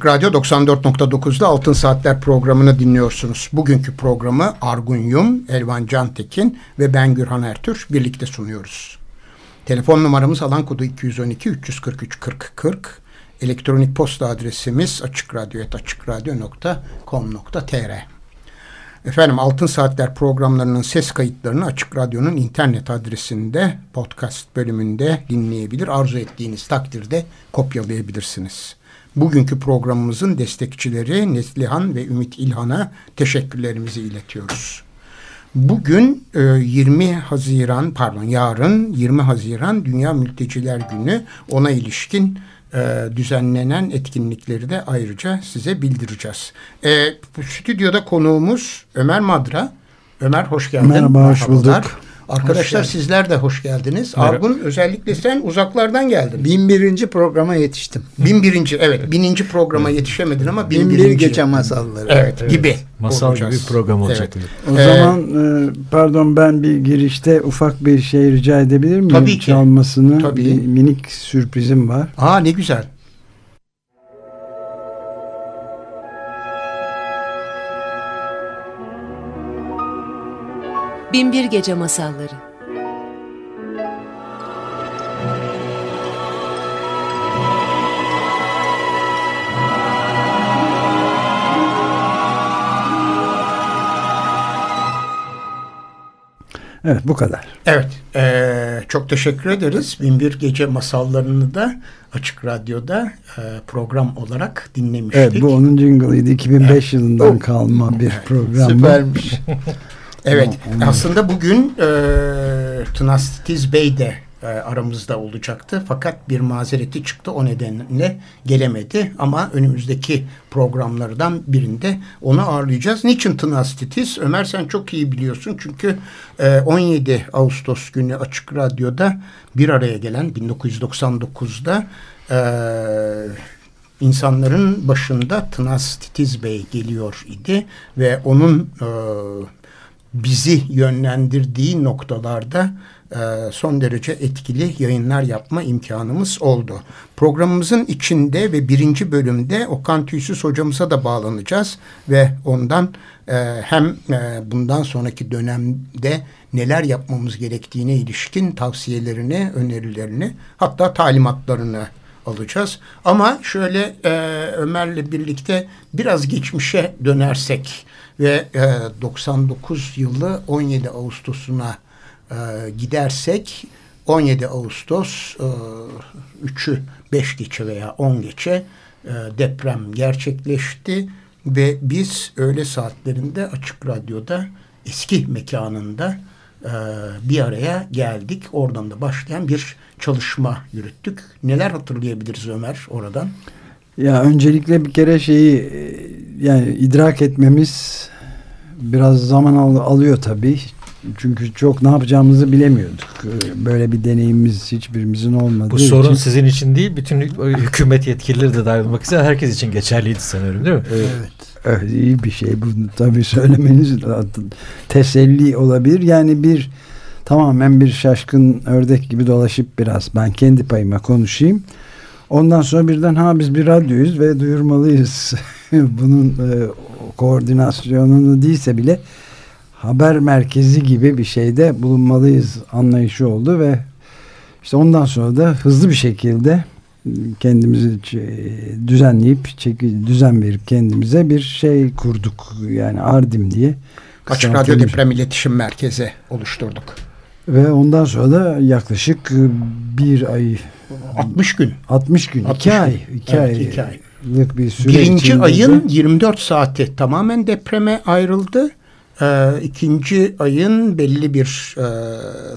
Açık Radyo 94.9'da Altın Saatler programını dinliyorsunuz. Bugünkü programı Argun Yum, Elvan Cantekin ve ben Gürhan Ertür birlikte sunuyoruz. Telefon numaramız alan kodu 212 343 40 40. Elektronik posta adresimiz açıkradyo.com.tr Efendim Altın Saatler programlarının ses kayıtlarını Açık Radyo'nun internet adresinde podcast bölümünde dinleyebilir. Arzu ettiğiniz takdirde kopyalayabilirsiniz. Bugünkü programımızın destekçileri Neslihan ve Ümit İlhan'a teşekkürlerimizi iletiyoruz. Bugün 20 e, Haziran pardon yarın 20 Haziran Dünya Mülteciler Günü ona ilişkin e, düzenlenen etkinlikleri de ayrıca size bildireceğiz. E, stüdyoda konuğumuz Ömer Madra. Ömer hoş geldin. Merhaba hoş bulduk. Arkadaşlar sizler de hoş geldiniz. Merhaba. Argun özellikle sen uzaklardan geldin. Bin birinci programa yetiştim. Bin birinci evet bininci programa yetişemedin ama bin, bin bir gece masalları. Evet, evet. gibi. Masal olacağız. gibi bir program olacak. Evet. O ee, zaman e, pardon ben bir girişte ufak bir şey rica edebilir miyim? Tabii ki. Çalmasını Tabii. bir minik sürprizim var. Aa ne güzel. Binbir Gece Masalları Evet bu kadar. Evet e, çok teşekkür ederiz. Binbir Gece Masallarını da Açık Radyo'da e, program olarak dinlemiştik. Evet bu onun jingle'ıydı. 2005 evet. yılından kalma bir program. Süpermiş. Evet aslında bugün e, Tınastitiz Bey de e, aramızda olacaktı. Fakat bir mazereti çıktı o nedenle gelemedi. Ama önümüzdeki programlardan birinde onu ağırlayacağız. Niçin Tınastitiz? Ömer sen çok iyi biliyorsun. Çünkü e, 17 Ağustos günü Açık Radyo'da bir araya gelen 1999'da e, insanların başında Tınastitiz Bey geliyor idi. Ve onun... E, bizi yönlendirdiği noktalarda e, son derece etkili yayınlar yapma imkanımız oldu. Programımızın içinde ve birinci bölümde Okan Tüysüz hocamıza da bağlanacağız ve ondan e, hem e, bundan sonraki dönemde neler yapmamız gerektiğine ilişkin tavsiyelerini, önerilerini hatta talimatlarını alacağız. Ama şöyle Ömer'le birlikte biraz geçmişe dönersek ve e, 99 yılı 17 Ağustos'una e, gidersek 17 Ağustos e, 3'ü 5 geçe veya 10 geçe e, deprem gerçekleşti ve biz öğle saatlerinde Açık Radyo'da eski mekanında e, bir araya geldik. Oradan da başlayan bir çalışma yürüttük. Neler hatırlayabiliriz Ömer oradan? Ya öncelikle bir kere şeyi e, yani idrak etmemiz biraz zaman al, alıyor tabii. Çünkü çok ne yapacağımızı bilemiyorduk. Ee, böyle bir deneyimimiz hiçbirimizin olmadığı Bu sorun için. sizin için değil, bütün hükümet yetkilileri de dahil olmak üzere herkes için geçerliydi sanıyorum değil mi? Evet. Evet, iyi bir şey bu tabii söylemeniz teselli olabilir. Yani bir tamamen bir şaşkın ördek gibi dolaşıp biraz ben kendi payıma konuşayım. Ondan sonra birden ha biz bir radyoyuz ve duyurmalıyız. Bunun e, koordinasyonunu değilse bile haber merkezi gibi bir şeyde bulunmalıyız anlayışı oldu ve işte ondan sonra da hızlı bir şekilde kendimizi düzenleyip çeki, düzen verip kendimize bir şey kurduk. Yani Ardim diye. Açık Radyo Deprem İletişim Merkezi oluşturduk. Ve ondan sonra da yaklaşık bir ay 60 gün. 60 gün. 60 2 ay. 2 evet, ay. Iki ay. Bir süre Birinci ayın de... 24 saati tamamen depreme ayrıldı. Ee, ikinci ayın belli bir e,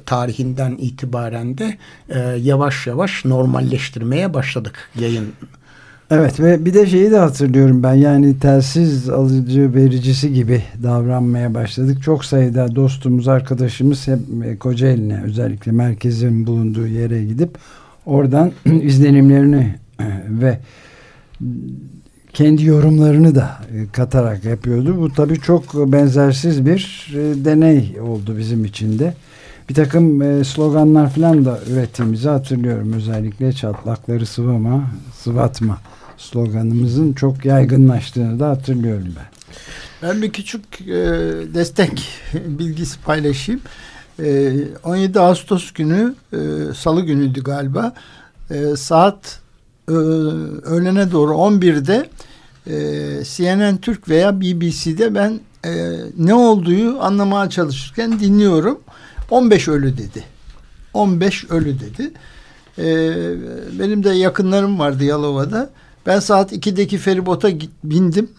tarihinden itibaren de e, yavaş yavaş normalleştirmeye başladık yayın Evet ve bir de şeyi de hatırlıyorum ben yani telsiz alıcı vericisi gibi davranmaya başladık. Çok sayıda dostumuz arkadaşımız hep e, Kocaeli'ne özellikle merkezin bulunduğu yere gidip oradan izlenimlerini e, ve kendi yorumlarını da e, katarak yapıyordu. Bu tabii çok benzersiz bir e, deney oldu bizim için de. Bir takım sloganlar falan da ürettiğimizi hatırlıyorum. Özellikle çatlakları sıvama, sıvatma sloganımızın çok yaygınlaştığını da hatırlıyorum ben. Ben bir küçük destek bilgisi paylaşayım. E, 17 Ağustos günü e, Salı günüydü galiba. E, saat e, öğlene doğru 11'de e, CNN Türk veya BBC'de ben ne olduğu anlamaya çalışırken dinliyorum. 15 ölü dedi. 15 ölü dedi. E, benim de yakınlarım vardı Yalova'da. Ben saat 2'deki feribota bindim.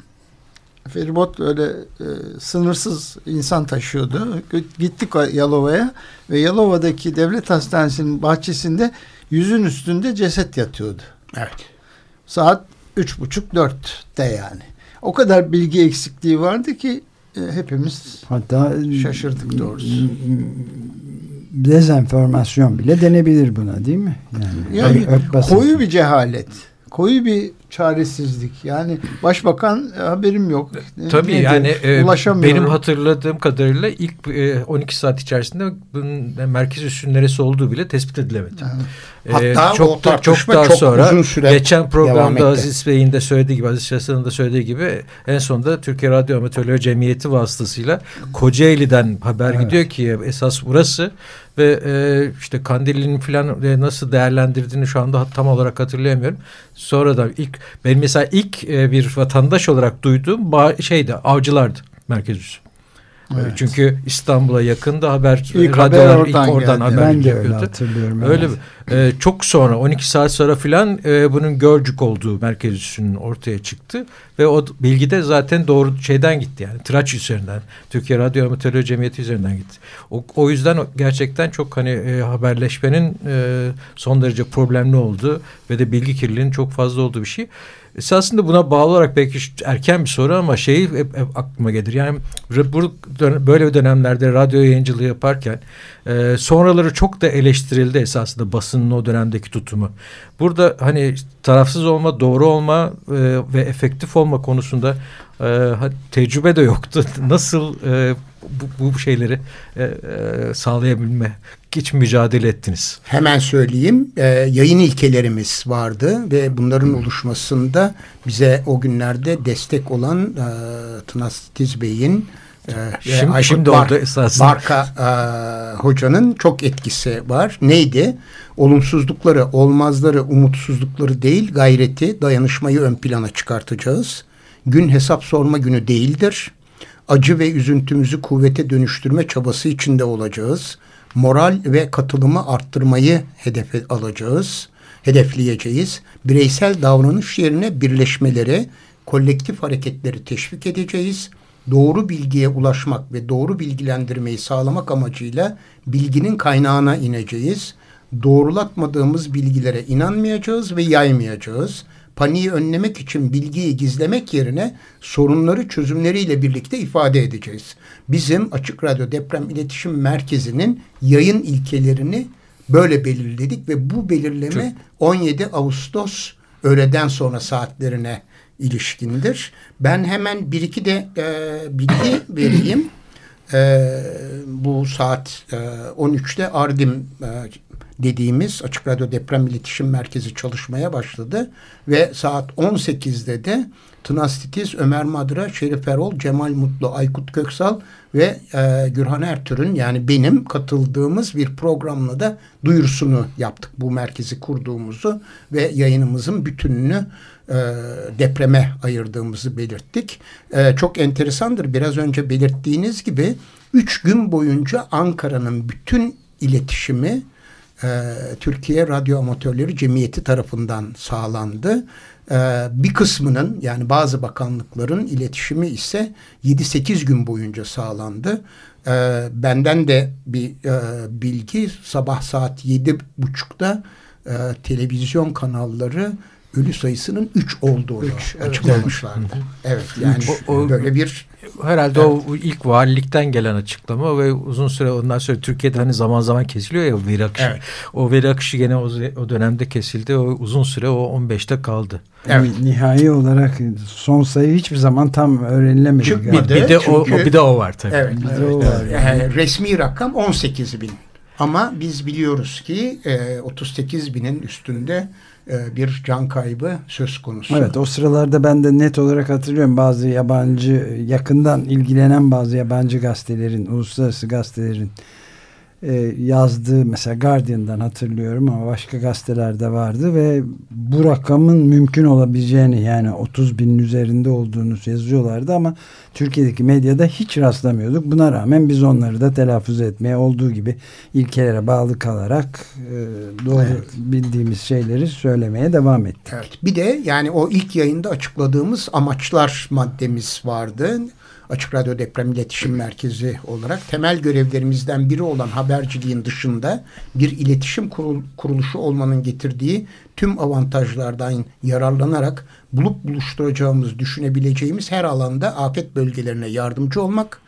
Feribot öyle e, sınırsız insan taşıyordu. Gittik Yalova'ya ve Yalova'daki devlet hastanesinin bahçesinde yüzün üstünde ceset yatıyordu. Evet. Saat üç buçuk dörtte yani. O kadar bilgi eksikliği vardı ki e, hepimiz Hatta şaşırdık doğrusu. Dezenformasyon bile denebilir buna değil mi? Yani, yani koyu bir cehalet koyu bir çaresizlik. Yani başbakan e, haberim yok. Tabii Nedir? yani e, benim hatırladığım kadarıyla ilk e, 12 saat içerisinde bunun merkez üssün neresi olduğu bile tespit edilemedi. E, Hatta e, çok da, çok daha çok sonra uzun süre geçen programda Aziz Bey'in de söylediği gibi Aziz Şahsa'nın da söylediği gibi en sonunda Türkiye Radyo Amatörleri Cemiyeti vasıtasıyla Kocaeli'den haber evet. gidiyor ki esas burası ve e, işte Kandilli'nin falan e, nasıl değerlendirdiğini şu anda tam olarak hatırlayamıyorum. Sonra da ilk ben mesela ilk e, bir vatandaş olarak duyduğum şeydi avcılardı merkez üssü. Evet. Çünkü İstanbul'a yakında haber ilk radyolar haber oradan ilk oradan haber ben de öyle hatırlıyorum. Öyle evet. e, çok sonra 12 saat sonra filan e, bunun Gölcük olduğu merkez üssünün ortaya çıktı ve o bilgi de zaten doğru şeyden gitti yani Tıraç üzerinden Türkiye Radyo Amatörleri Cemiyeti üzerinden gitti. O, o yüzden gerçekten çok hani e, haberleşmenin e, son derece problemli olduğu ve de bilgi kirliliğinin çok fazla olduğu bir şey. Esasında buna bağlı olarak belki erken bir soru ama şeyi hep, hep aklıma gelir. Yani böyle dönemlerde radyo yayıncılığı yaparken e, sonraları çok da eleştirildi esasında basının o dönemdeki tutumu. Burada hani tarafsız olma, doğru olma e, ve efektif olma konusunda e, tecrübe de yoktu. Nasıl e, bu, bu şeyleri e, e, sağlayabilme için mücadele ettiniz? Hemen söyleyeyim. E, yayın ilkelerimiz vardı ve bunların oluşmasında bize o günlerde destek olan e, Tınas Titiz Bey'in ee, şimdi, şimdi Bar oldu esasında. Barka e, hocanın çok etkisi var. Neydi? Olumsuzlukları, olmazları, umutsuzlukları değil gayreti, dayanışmayı ön plana çıkartacağız. Gün hesap sorma günü değildir. Acı ve üzüntümüzü kuvvete dönüştürme çabası içinde olacağız. Moral ve katılımı arttırmayı hedefe alacağız. Hedefleyeceğiz. Bireysel davranış yerine birleşmeleri, kolektif hareketleri teşvik edeceğiz doğru bilgiye ulaşmak ve doğru bilgilendirmeyi sağlamak amacıyla bilginin kaynağına ineceğiz. Doğrulatmadığımız bilgilere inanmayacağız ve yaymayacağız. Paniği önlemek için bilgiyi gizlemek yerine sorunları çözümleriyle birlikte ifade edeceğiz. Bizim Açık Radyo Deprem İletişim Merkezi'nin yayın ilkelerini böyle belirledik ve bu belirleme 17 Ağustos öğleden sonra saatlerine ilişkindir. Ben hemen bir iki de e, bilgi vereyim. E, bu saat e, 13'te Ardim e, dediğimiz Açık Radyo Deprem İletişim Merkezi çalışmaya başladı. Ve saat 18'de de Tınas Titiz, Ömer Madra, Şerif Erol, Cemal Mutlu, Aykut Köksal ve e, Gürhan Ertürk'ün yani benim katıldığımız bir programla da duyurusunu yaptık. Bu merkezi kurduğumuzu ve yayınımızın bütününü e, depreme ayırdığımızı belirttik. E, çok enteresandır. Biraz önce belirttiğiniz gibi üç gün boyunca Ankara'nın bütün iletişimi Türkiye Radyo Amatörleri Cemiyeti tarafından sağlandı. E, bir kısmının yani bazı bakanlıkların iletişimi ise 7-8 gün boyunca sağlandı. E, benden de bir e, bilgi sabah saat 7.30'da e, televizyon kanalları ölü sayısının 3 olduğunu Üç, evet. açıklamışlardı. Evet, yani O- o- böyle bir Herhalde o ilk valilikten gelen açıklama ve uzun süre ondan sonra Türkiye'de hani zaman zaman kesiliyor ya o veri akışı. Evet. O veri akışı gene o, o dönemde kesildi. O uzun süre o 15'te kaldı. Evet. Nihai olarak son sayı hiçbir zaman tam öğrenilemedi. Çıkmadı. galiba. Bir de o, çünkü- bir de o var tabii. Evet. Bir de o var yani. Resmi rakam 18 bin. Ama biz biliyoruz ki e, 38 binin üstünde e, bir can kaybı söz konusu. Evet o sıralarda ben de net olarak hatırlıyorum bazı yabancı yakından ilgilenen bazı yabancı gazetelerin uluslararası gazetelerin e, yazdığı mesela Guardian'dan hatırlıyorum ama başka gazetelerde vardı ve bu rakamın mümkün olabileceğini yani 30 binin üzerinde olduğunu yazıyorlardı ama Türkiye'deki medyada hiç rastlamıyorduk. Buna rağmen biz onları da telaffuz etmeye olduğu gibi ilkelere bağlı kalarak e, doğru Evet. bildiğimiz şeyleri söylemeye devam ettik. Evet. Bir de yani o ilk yayında açıkladığımız amaçlar maddemiz vardı. Açık Radyo Deprem İletişim Merkezi olarak temel görevlerimizden biri olan haberciliğin dışında bir iletişim kurul- kuruluşu olmanın getirdiği tüm avantajlardan yararlanarak bulup buluşturacağımız, düşünebileceğimiz her alanda afet bölgelerine yardımcı olmak,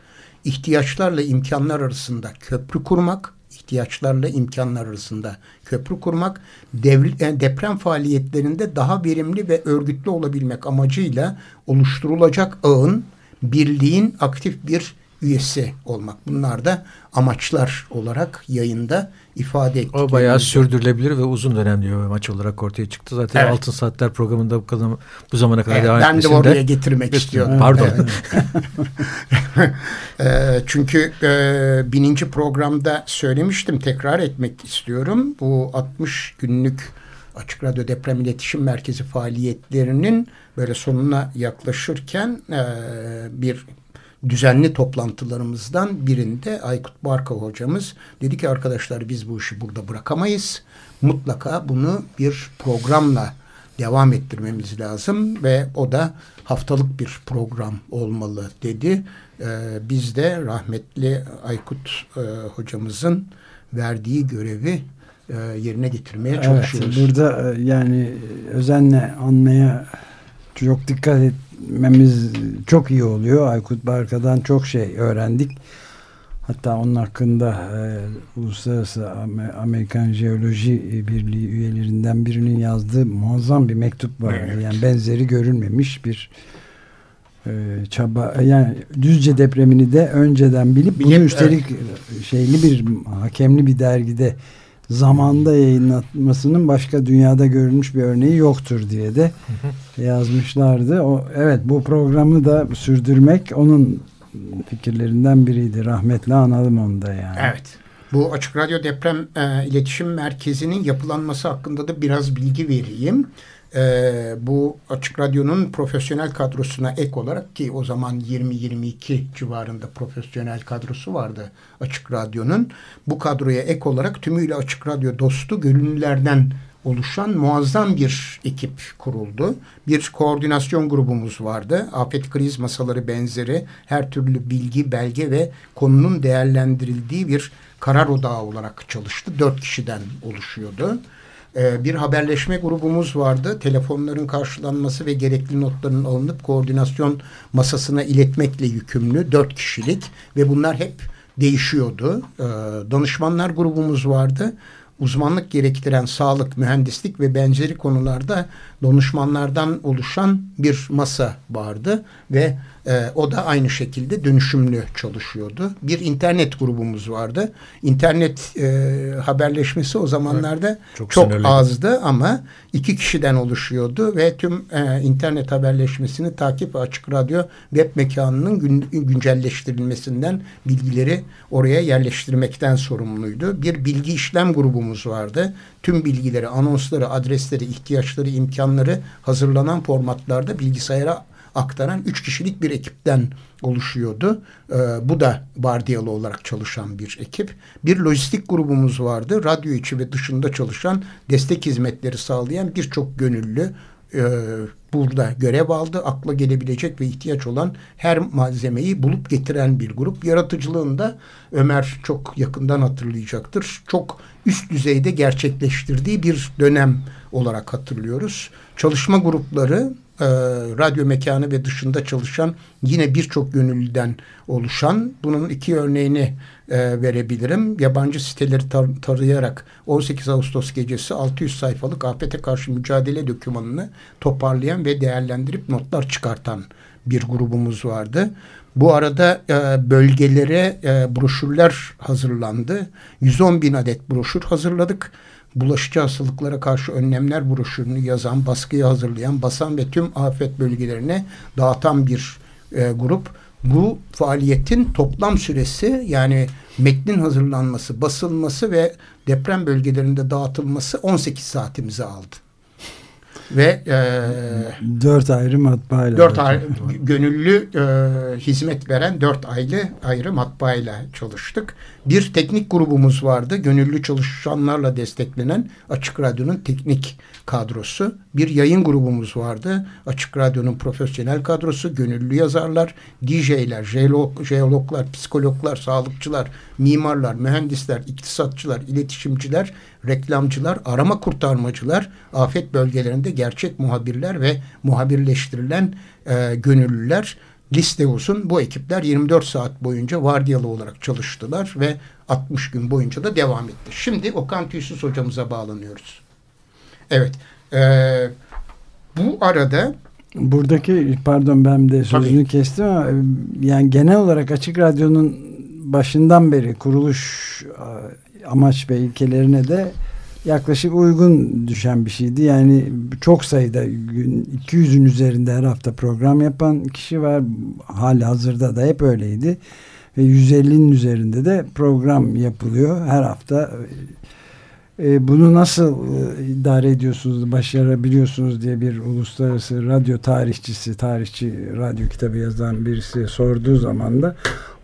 ihtiyaçlarla imkanlar arasında köprü kurmak, ihtiyaçlarla imkanlar arasında köprü kurmak, devri- e, deprem faaliyetlerinde daha verimli ve örgütlü olabilmek amacıyla oluşturulacak ağın, birliğin aktif bir üyesi olmak. Bunlar da amaçlar olarak yayında ifade ettik. O bayağı sürdürülebilir ve uzun dönemli bir maç olarak ortaya çıktı. Zaten Evet. Altın Saatler programında bu, kadar, bu zamana kadar Evet, devam ben de oraya getirmek istiyorum. Pardon. Ee, çünkü e, bininci programda söylemiştim tekrar etmek istiyorum. Bu 60 günlük Açık Radyo Deprem İletişim Merkezi faaliyetlerinin böyle sonuna yaklaşırken e, bir düzenli toplantılarımızdan birinde Aykut Barka hocamız dedi ki arkadaşlar biz bu işi burada bırakamayız. Mutlaka bunu bir programla devam ettirmemiz lazım ve o da haftalık bir program olmalı dedi. Ee, biz de rahmetli Aykut e, hocamızın verdiği görevi yerine getirmeye çalışıyoruz. Evet, burada e, yani özenle anmaya çok dikkat etmemiz çok iyi oluyor. Aykut Barka'dan çok şey öğrendik. Hatta onun hakkında e, Uluslararası Amer- Amerikan Jeoloji Birliği üyelerinden birinin yazdığı muazzam bir mektup var. Evet. Yani benzeri görülmemiş bir e, çaba. Yani Düzce depremini de önceden bilip bunu Bilip, üstelik şeyli bir hakemli bir dergide zamanda yayınlatmasının başka dünyada görülmüş bir örneği yoktur diye de yazmışlardı. O evet bu programı da sürdürmek onun fikirlerinden biriydi. Rahmetli analım onu da yani. Evet. Bu Açık Radyo Deprem e, İletişim Merkezi'nin yapılanması hakkında da biraz bilgi vereyim. E, bu Açık Radyo'nun profesyonel kadrosuna ek olarak ki o zaman 20-22 civarında profesyonel kadrosu vardı Açık Radyo'nun. Bu kadroya ek olarak tümüyle Açık Radyo dostu gönüllülerden oluşan muazzam bir ekip kuruldu. Bir koordinasyon grubumuz vardı. Afet kriz masaları benzeri her türlü bilgi, belge ve konunun değerlendirildiği bir karar odağı olarak çalıştı. Dört kişiden oluşuyordu. Ee, bir haberleşme grubumuz vardı. Telefonların karşılanması ve gerekli notların alınıp koordinasyon masasına iletmekle yükümlü dört kişilik ve bunlar hep değişiyordu. Ee, danışmanlar grubumuz vardı uzmanlık gerektiren sağlık, mühendislik ve benzeri konularda danışmanlardan oluşan bir masa vardı ve e, o da aynı şekilde dönüşümlü çalışıyordu. Bir internet grubumuz vardı. İnternet e, haberleşmesi o zamanlarda çok çok, sınırlıydı. azdı ama iki kişiden oluşuyordu ve tüm e, internet haberleşmesini takip ve açık radyo web mekanının gün, güncelleştirilmesinden bilgileri oraya yerleştirmekten sorumluydu. Bir bilgi işlem grubumuz vardı. Tüm bilgileri, anonsları, adresleri, ihtiyaçları, imkanları hazırlanan formatlarda bilgisayara aktaran üç kişilik bir ekipten oluşuyordu. Ee, bu da vardiyalı olarak çalışan bir ekip. Bir lojistik grubumuz vardı. Radyo içi ve dışında çalışan destek hizmetleri sağlayan birçok gönüllü. Ee, burada görev aldı. Akla gelebilecek ve ihtiyaç olan her malzemeyi bulup getiren bir grup. Yaratıcılığında Ömer çok yakından hatırlayacaktır. Çok üst düzeyde gerçekleştirdiği bir dönem olarak hatırlıyoruz. Çalışma grupları e, radyo mekanı ve dışında çalışan yine birçok gönüllüden oluşan bunun iki örneğini e, verebilirim. Yabancı siteleri tar tarayarak 18 Ağustos gecesi 600 sayfalık afete karşı mücadele dokümanını toparlayan ve değerlendirip notlar çıkartan bir grubumuz vardı. Bu arada e, bölgelere e, broşürler hazırlandı. 110 bin adet broşür hazırladık bulaşıcı hastalıklara karşı önlemler broşürünü yazan, baskıyı hazırlayan, basan ve tüm afet bölgelerine dağıtan bir e, grup. Bu faaliyetin toplam süresi yani metnin hazırlanması, basılması ve deprem bölgelerinde dağıtılması 18 saatimizi aldı ve e, dört ayrı matbaayla dört ayrı, gönüllü e, hizmet veren dört ayrı ayrı matbaayla çalıştık. Bir teknik grubumuz vardı. Gönüllü çalışanlarla desteklenen Açık Radyo'nun teknik kadrosu. Bir yayın grubumuz vardı. Açık Radyo'nun profesyonel kadrosu, gönüllü yazarlar, DJ'ler, jeolog, jeologlar, psikologlar, sağlıkçılar, mimarlar, mühendisler, iktisatçılar, iletişimciler, reklamcılar, arama kurtarmacılar, afet bölgelerinde gerçek muhabirler ve muhabirleştirilen e, gönüllüler liste olsun. Bu ekipler 24 saat boyunca vardiyalı olarak çalıştılar ve 60 gün boyunca da devam etti. Şimdi Okan Tüysüz hocamıza bağlanıyoruz. Evet. E, bu arada Buradaki pardon ben de sözünü Tabii. kestim ama yani genel olarak Açık Radyo'nun başından beri kuruluş amaç ve ilkelerine de yaklaşık uygun düşen bir şeydi. Yani çok sayıda gün 200'ün üzerinde her hafta program yapan kişi var. Hali hazırda da hep öyleydi. Ve 150'nin üzerinde de program yapılıyor her hafta. E, bunu nasıl e, idare ediyorsunuz, başarabiliyorsunuz diye bir uluslararası radyo tarihçisi, tarihçi radyo kitabı yazan birisi sorduğu zaman da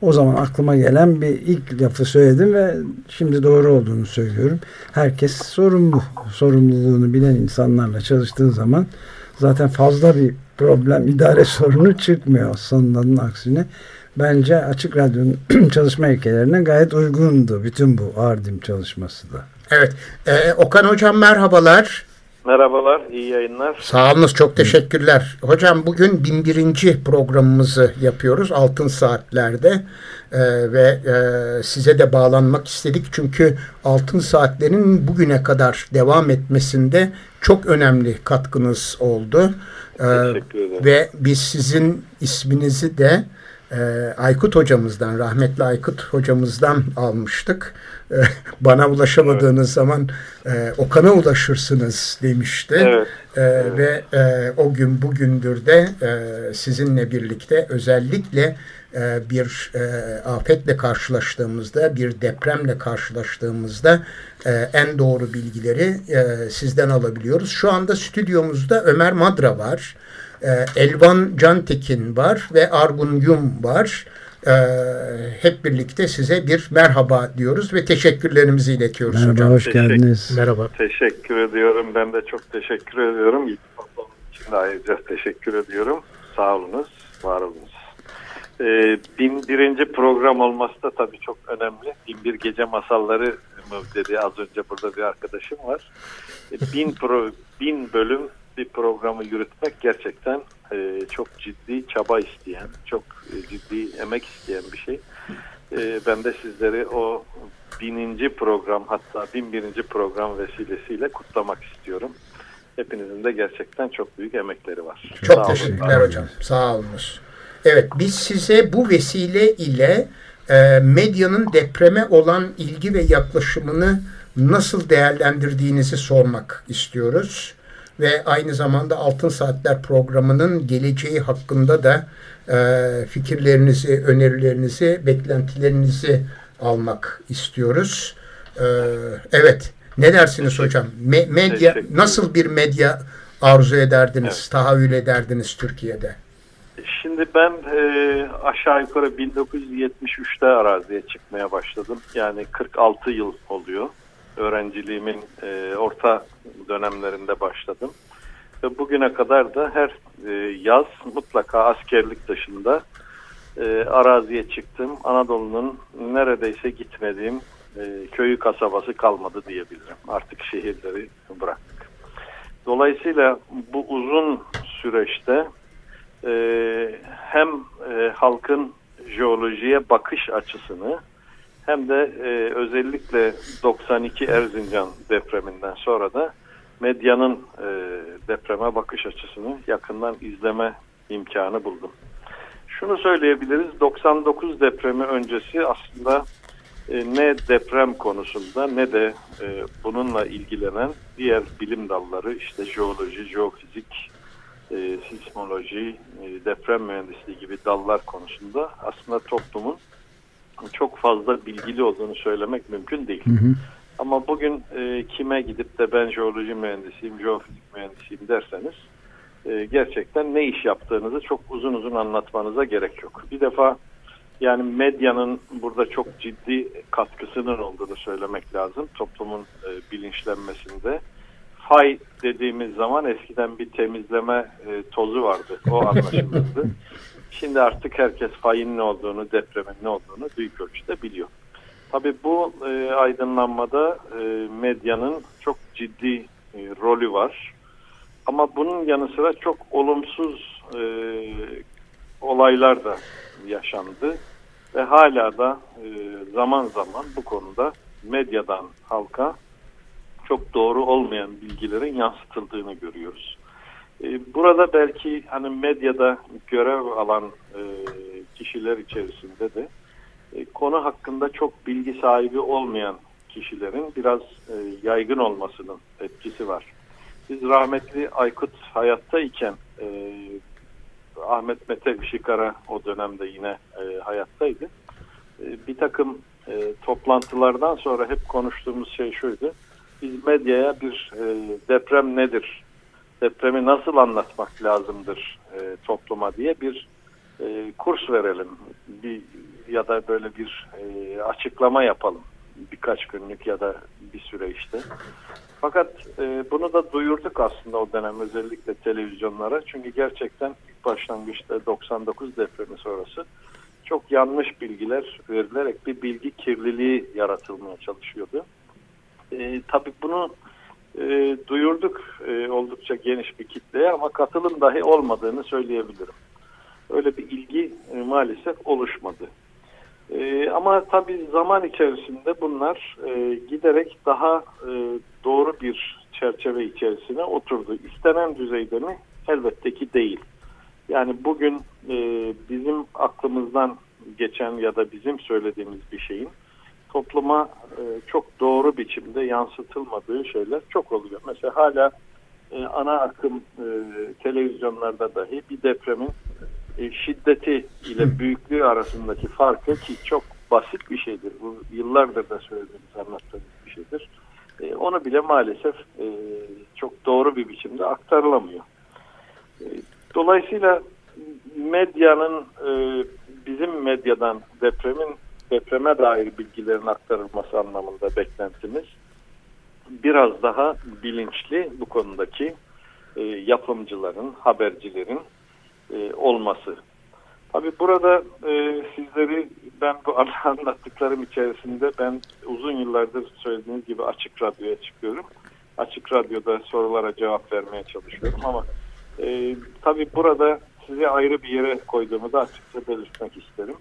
o zaman aklıma gelen bir ilk lafı söyledim ve şimdi doğru olduğunu söylüyorum. Herkes sorumlu. Sorumluluğunu bilen insanlarla çalıştığın zaman zaten fazla bir problem, idare sorunu çıkmıyor sanılanın aksine. Bence Açık Radyo'nun çalışma ilkelerine gayet uygundu bütün bu Ardim çalışması da. Evet. Ee, Okan Hocam merhabalar. Merhabalar, iyi yayınlar. Sağ olunuz, çok teşekkürler. Hocam bugün 1001. programımızı yapıyoruz Altın Saatler'de ee, ve e, size de bağlanmak istedik. Çünkü Altın Saatler'in bugüne kadar devam etmesinde çok önemli katkınız oldu. Ee, Teşekkür ederim. Ve biz sizin isminizi de e, Aykut hocamızdan, rahmetli Aykut hocamızdan almıştık. E, bana ulaşamadığınız evet. zaman e, Okan'a ulaşırsınız demişti. Evet. E, evet. Ve e, o gün bugündür de e, sizinle birlikte özellikle e, bir e, afetle karşılaştığımızda, bir depremle karşılaştığımızda e, en doğru bilgileri e, sizden alabiliyoruz. Şu anda stüdyomuzda Ömer Madra var. E, Elvan Cantekin var ve Argun Yum var. E, hep birlikte size bir merhaba diyoruz ve teşekkürlerimizi iletiyoruz merhaba, hocam. hoş geldiniz. Merhaba. Teşekkür ediyorum. Ben de çok teşekkür ediyorum. İltifatlarım için de ayrıca teşekkür ediyorum. Sağ olunuz, var olunuz. Ee, bin birinci program olması da tabii çok önemli. Bin bir gece masalları dedi az önce burada bir arkadaşım var. Ee, bin, pro, bin bölüm bir programı yürütmek gerçekten e, çok ciddi çaba isteyen, çok ciddi emek isteyen bir şey. E, ben de sizleri o bininci program hatta bin birinci program vesilesiyle kutlamak istiyorum. Hepinizin de gerçekten çok büyük emekleri var. Çok Sağ teşekkürler olun. hocam. Sağ olunuz. Evet biz size bu vesile ile e, medyanın depreme olan ilgi ve yaklaşımını nasıl değerlendirdiğinizi sormak istiyoruz ve aynı zamanda Altın Saatler programının geleceği hakkında da e, fikirlerinizi, önerilerinizi, beklentilerinizi almak istiyoruz. E, evet, ne dersiniz hocam? Me medya nasıl bir medya arzu ederdiniz, evet. tahayyül ederdiniz Türkiye'de? Şimdi ben e, aşağı yukarı 1973'te araziye çıkmaya başladım. Yani 46 yıl oluyor öğrenciliğimin e, orta dönemlerinde başladım. ve bugüne kadar da her e, yaz mutlaka askerlik dışında e, araziye çıktım. Anadolu'nun neredeyse gitmediğim e, köyü kasabası kalmadı diyebilirim. Artık şehirleri bıraktık. Dolayısıyla bu uzun süreçte e, hem e, halkın jeolojiye bakış açısını hem de e, özellikle 92 Erzincan depreminden sonra da medyanın e, depreme bakış açısını yakından izleme imkanı buldum. Şunu söyleyebiliriz, 99 depremi öncesi aslında e, ne deprem konusunda ne de e, bununla ilgilenen diğer bilim dalları işte jeoloji, jeofizik, e, sismoloji, e, deprem mühendisliği gibi dallar konusunda aslında toplumun çok fazla bilgili olduğunu söylemek mümkün değil. Hı hı. Ama bugün e, kime gidip de ben jeoloji mühendisiyim, jeofizik mühendisiyim derseniz e, gerçekten ne iş yaptığınızı çok uzun uzun anlatmanıza gerek yok. Bir defa yani medyanın burada çok ciddi katkısının olduğunu söylemek lazım toplumun e, bilinçlenmesinde. Fay dediğimiz zaman eskiden bir temizleme e, tozu vardı. O anlaşılırdı. Şimdi artık herkes fayın ne olduğunu, depremin ne olduğunu büyük ölçüde biliyor. Tabii bu e, aydınlanmada e, medyanın çok ciddi e, rolü var. Ama bunun yanı sıra çok olumsuz e, olaylar da yaşandı. Ve hala da e, zaman zaman bu konuda medyadan halka çok doğru olmayan bilgilerin yansıtıldığını görüyoruz. E, burada belki hani medyada görev alan e, kişiler içerisinde de e, konu hakkında çok bilgi sahibi olmayan kişilerin biraz e, yaygın olmasının etkisi var. Biz rahmetli Aykut hayattayken e, Ahmet Mete Işıkara o dönemde yine e, hayattaydı. Bir takım e, toplantılardan sonra hep konuştuğumuz şey şuydu. Biz medyaya bir deprem nedir, depremi nasıl anlatmak lazımdır topluma diye bir kurs verelim. Bir ya da böyle bir e, açıklama yapalım. Birkaç günlük ya da bir süre işte. Fakat e, bunu da duyurduk aslında o dönem özellikle televizyonlara. Çünkü gerçekten ilk başlangıçta 99 depremi sonrası çok yanlış bilgiler verilerek bir bilgi kirliliği yaratılmaya çalışıyordu. E, tabii bunu e, duyurduk e, oldukça geniş bir kitleye ama katılım dahi olmadığını söyleyebilirim. Öyle bir ilgi e, maalesef oluşmadı. E, ama tabii zaman içerisinde bunlar e, giderek daha e, doğru bir çerçeve içerisine oturdu. İstenen düzeyde mi? Elbette ki değil. Yani bugün e, bizim aklımızdan geçen ya da bizim söylediğimiz bir şeyin topluma e, çok doğru biçimde yansıtılmadığı şeyler çok oluyor. Mesela hala e, ana akım e, televizyonlarda dahi bir depremin şiddeti ile büyüklüğü arasındaki farkı ki çok basit bir şeydir. Bu yıllardır da söylediğimiz anlattığımız bir şeydir. E, onu bile maalesef e, çok doğru bir biçimde aktarılamıyor. E, dolayısıyla medyanın e, bizim medyadan depremin depreme dair bilgilerin aktarılması anlamında beklentimiz biraz daha bilinçli bu konudaki e, yapımcıların, habercilerin e, olması. Tabii burada e, sizleri ben bu anlattıklarım içerisinde ben uzun yıllardır söylediğiniz gibi açık radyoya çıkıyorum. Açık radyoda sorulara cevap vermeye çalışıyorum ama e, tabii burada sizi ayrı bir yere koyduğumu da açıkça belirtmek isterim.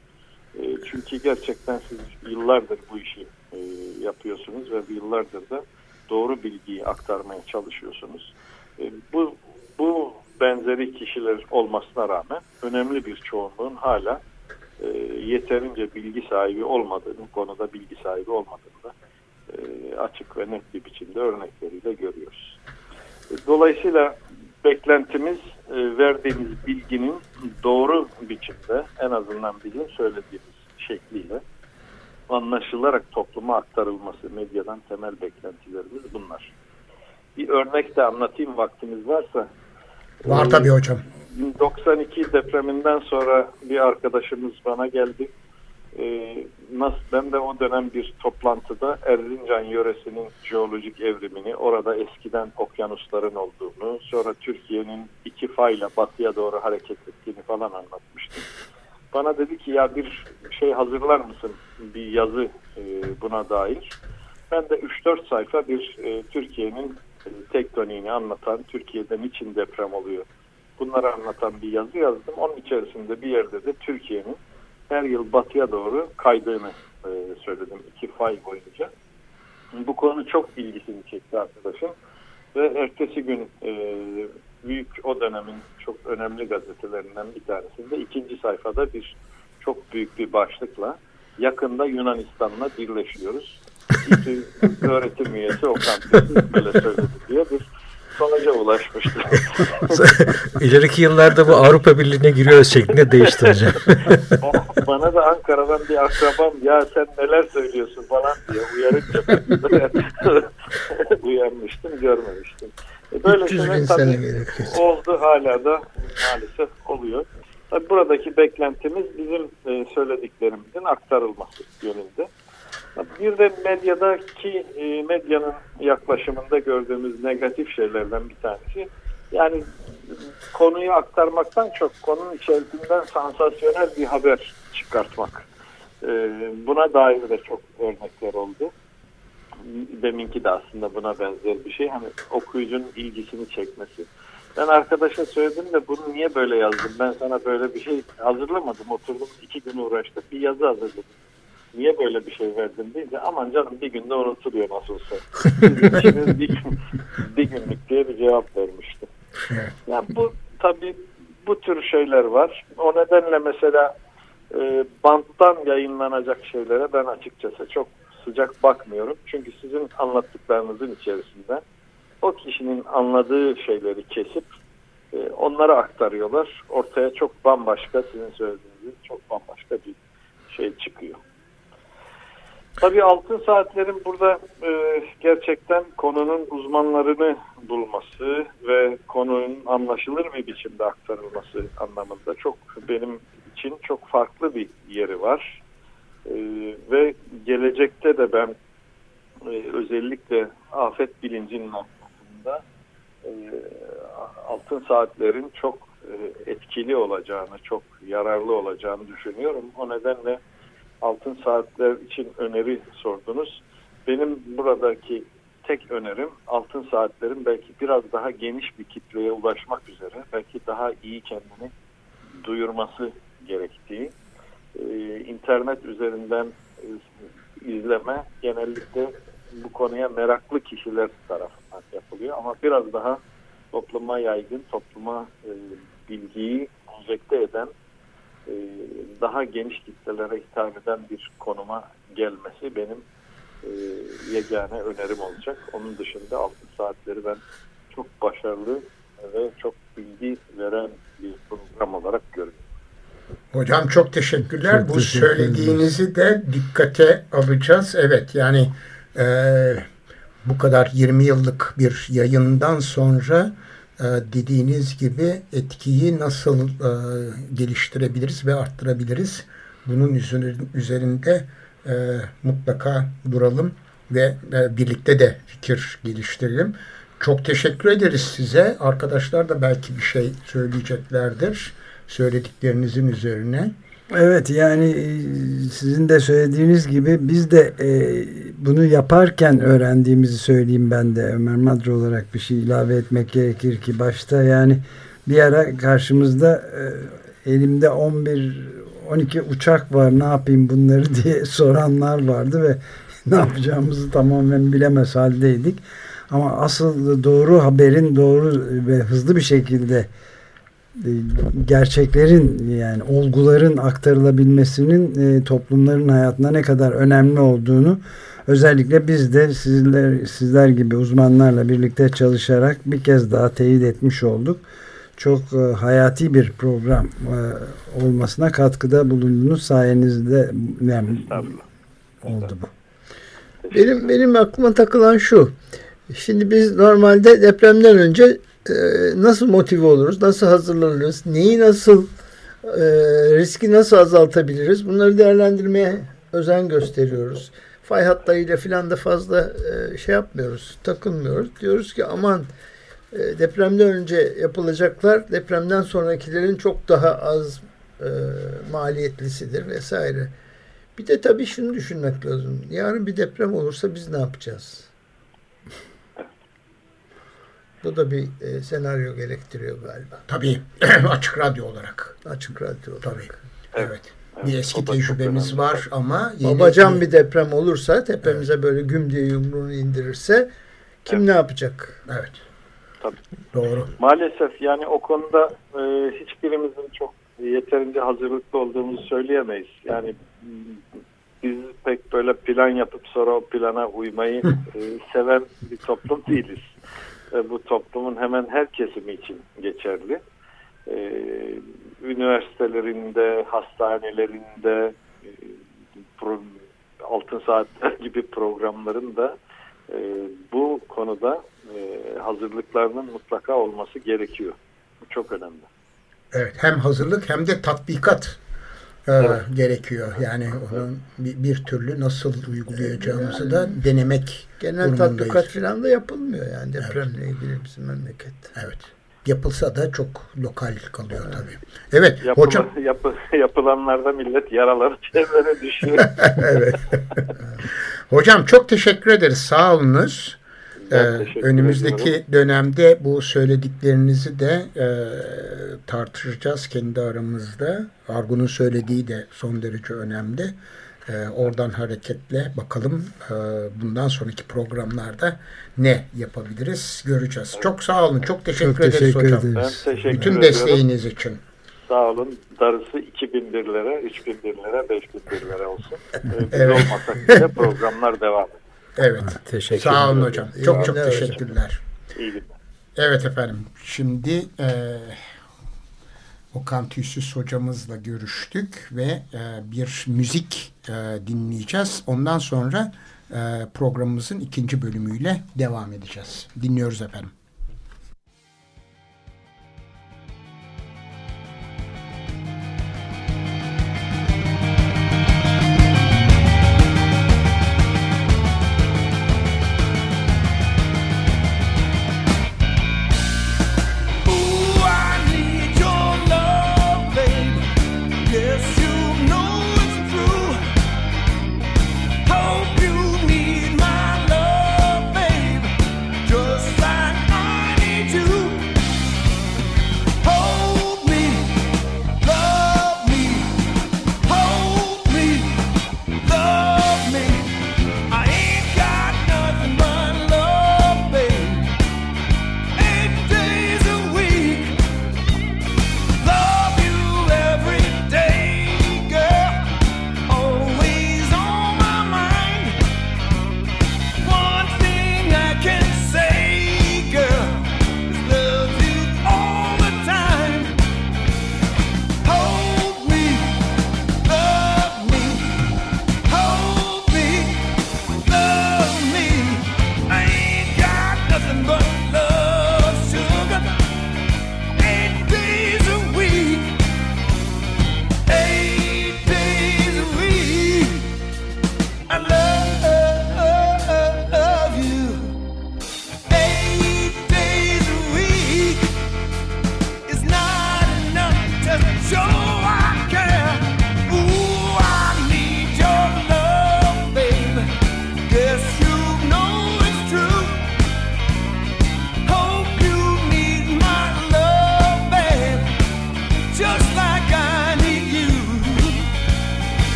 E, çünkü gerçekten siz yıllardır bu işi e, yapıyorsunuz ve yıllardır da doğru bilgiyi aktarmaya çalışıyorsunuz. E, bu bu benzeri kişiler olmasına rağmen önemli bir çoğunluğun hala e, yeterince bilgi sahibi olmadığını, konuda bilgi sahibi olmadığını da e, açık ve net bir biçimde örnekleriyle görüyoruz. E, dolayısıyla beklentimiz e, verdiğimiz bilginin doğru biçimde en azından bizim söylediğimiz şekliyle anlaşılarak topluma aktarılması medyadan temel beklentilerimiz bunlar. Bir örnek de anlatayım vaktimiz varsa. Var tabii hocam. 92 depreminden sonra bir arkadaşımız bana geldi. e, nasıl ben de o dönem bir toplantıda Erzincan yöresinin jeolojik evrimini, orada eskiden okyanusların olduğunu, sonra Türkiye'nin iki fayla batıya doğru hareket ettiğini falan anlatmıştım. Bana dedi ki ya bir şey hazırlar mısın bir yazı e, buna dair. Ben de 3-4 sayfa bir e, Türkiye'nin tektoniğini anlatan, Türkiye'de niçin deprem oluyor bunları anlatan bir yazı yazdım. Onun içerisinde bir yerde de Türkiye'nin her yıl batıya doğru kaydığını e, söyledim iki fay boyunca. Bu konu çok ilgisini çekti arkadaşım. Ve ertesi gün e, büyük o dönemin çok önemli gazetelerinden bir tanesinde ikinci sayfada bir çok büyük bir başlıkla yakında Yunanistan'la birleşiyoruz. İTÜ öğretim üyesi Okan böyle söyledi diye bir sonuca ulaşmıştı. İleriki yıllarda bu Avrupa Birliği'ne giriyoruz şeklinde değiştireceğim. Bana da Ankara'dan bir akrabam ya sen neler söylüyorsun falan diye uyarınca uyanmıştım görmemiştim. E böyle şeyler tabii oldu hala da maalesef oluyor. Tabii buradaki beklentimiz bizim e, söylediklerimizin aktarılması yönünde. Bir de medyadaki e, medyanın yaklaşımında gördüğümüz negatif şeylerden bir tanesi. Yani konuyu aktarmaktan çok konunun içerisinden sansasyonel bir haber çıkartmak. E, buna dair de çok örnekler oldu. Deminki de aslında buna benzer bir şey. Hani okuyucunun ilgisini çekmesi. Ben arkadaşa söyledim de bunu niye böyle yazdım? Ben sana böyle bir şey hazırlamadım. Oturdum iki gün uğraştım. Bir yazı hazırladım niye böyle bir şey verdin deyince aman canım bir günde unutuluyor nasıl olsa. bir, bir günlük diye bir cevap vermişti. Yani bu tabii bu tür şeyler var. O nedenle mesela e, banttan yayınlanacak şeylere ben açıkçası çok sıcak bakmıyorum. Çünkü sizin anlattıklarınızın içerisinde o kişinin anladığı şeyleri kesip e, onlara aktarıyorlar. Ortaya çok bambaşka sizin söylediğiniz çok bambaşka bir. Tabii altın saatlerin burada e, gerçekten konunun uzmanlarını bulması ve konunun anlaşılır bir biçimde aktarılması anlamında çok benim için çok farklı bir yeri var. E, ve gelecekte de ben e, özellikle afet bilincinin noktasında e, altın saatlerin çok e, etkili olacağını, çok yararlı olacağını düşünüyorum. O nedenle altın saatler için öneri sordunuz. Benim buradaki tek önerim altın saatlerin belki biraz daha geniş bir kitleye ulaşmak üzere belki daha iyi kendini duyurması gerektiği ee, internet üzerinden e, izleme genellikle bu konuya meraklı kişiler tarafından yapılıyor ama biraz daha topluma yaygın, topluma e, bilgiyi enjekte eden e, daha geniş kitlelere hitap eden bir konuma gelmesi benim e, yegane önerim olacak. Onun dışında altın saatleri ben çok başarılı ve çok bilgi veren bir program olarak görüyorum. Hocam çok teşekkürler. Çok Bu teşekkür söylediğinizi de dikkate alacağız. Evet yani e, bu kadar 20 yıllık bir yayından sonra e, dediğiniz gibi etkiyi nasıl e, geliştirebiliriz ve arttırabiliriz? Bunun üzerinde e, mutlaka duralım ve birlikte de fikir geliştirelim. Çok teşekkür ederiz size. Arkadaşlar da belki bir şey söyleyeceklerdir söylediklerinizin üzerine. Evet yani e, sizin de söylediğiniz gibi biz de e, bunu yaparken öğrendiğimizi söyleyeyim ben de Ömer Madre olarak bir şey ilave etmek gerekir ki başta yani bir ara karşımızda e, elimde 11 12 uçak var ne yapayım bunları diye soranlar vardı ve ne yapacağımızı tamamen bilemez haldeydik. Ama asıl doğru haberin doğru ve hızlı bir şekilde e, gerçeklerin yani olguların aktarılabilmesinin e, toplumların hayatına ne kadar önemli olduğunu özellikle biz de sizler sizler gibi uzmanlarla birlikte çalışarak bir kez daha teyit etmiş olduk. Çok e, hayati bir program e, olmasına katkıda bulunduğunuz sayenizde yani, oldu bu. Benim benim aklıma takılan şu. Şimdi biz normalde depremden önce e, nasıl motive oluruz, nasıl hazırlanırız, neyi nasıl e, riski nasıl azaltabiliriz? Bunları değerlendirmeye özen gösteriyoruz. Fay hatlarıyla filan da fazla e, şey yapmıyoruz, takılmıyoruz. Diyoruz ki aman e, depremden önce yapılacaklar depremden sonrakilerin çok daha az e, maliyetlisidir vesaire. Bir de tabii şunu düşünmek lazım. Yarın bir deprem olursa biz ne yapacağız? Bu da bir e, senaryo gerektiriyor galiba. Tabii açık radyo olarak. Açık radyo olarak. Tabii. Evet. Bir eski tecrübemiz var ama yeni Babacan bir deprem olursa tepemize böyle güm diye yumruğunu indirirse kim Evet. ne yapacak? Evet. Tabii. Doğru. Maalesef yani o konuda e, hiçbirimizin çok yeterince hazırlıklı olduğumuzu söyleyemeyiz. Yani biz pek böyle plan yapıp sonra o plana uymayı e, seven bir toplum değiliz. Ve bu toplumun hemen her kesimi için geçerli. E, üniversitelerinde, hastanelerinde, e, pro- altın saatler gibi programların da e, bu konuda e, hazırlıklarının mutlaka olması gerekiyor. Bu çok önemli. Evet. Hem hazırlık hem de tatbikat e, Evet. gerekiyor. Yani onun bir, bir türlü nasıl uygulayacağımızı da denemek Genel tatbikat falan da yapılmıyor yani depremle ilgili bizim memlekette. Evet. Yapılsa da çok lokal kalıyor tabii. Evet. Yapılan, Hocam yapı, yapılanlarda millet yaraları çevrene düşüyor. evet. Hocam çok teşekkür ederiz. Sağ olunuz. Ben Ee, önümüzdeki ediyorum. dönemde bu söylediklerinizi de e, tartışacağız kendi aramızda. Argun'un söylediği de son derece önemli. E, oradan hareketle bakalım e, bundan sonraki programlarda ne yapabiliriz göreceğiz. Çok sağ olun. Çok teşekkür, Çok ederiz teşekkür hocam. ederiz. Ben teşekkür Bütün ediyorum. desteğiniz için. Sağ olun. Darısı 2001'lere, 3001'lere, 5001'lere olsun. Ee, Biz Evet. olmasak bile programlar devam ediyor. Evet. Teşekkür Sağ olun Okan Tüysüz hocamızla görüştük ve e, bir müzik e, dinleyeceğiz. Ondan sonra e, programımızın ikinci bölümüyle devam edeceğiz. Dinliyoruz efendim.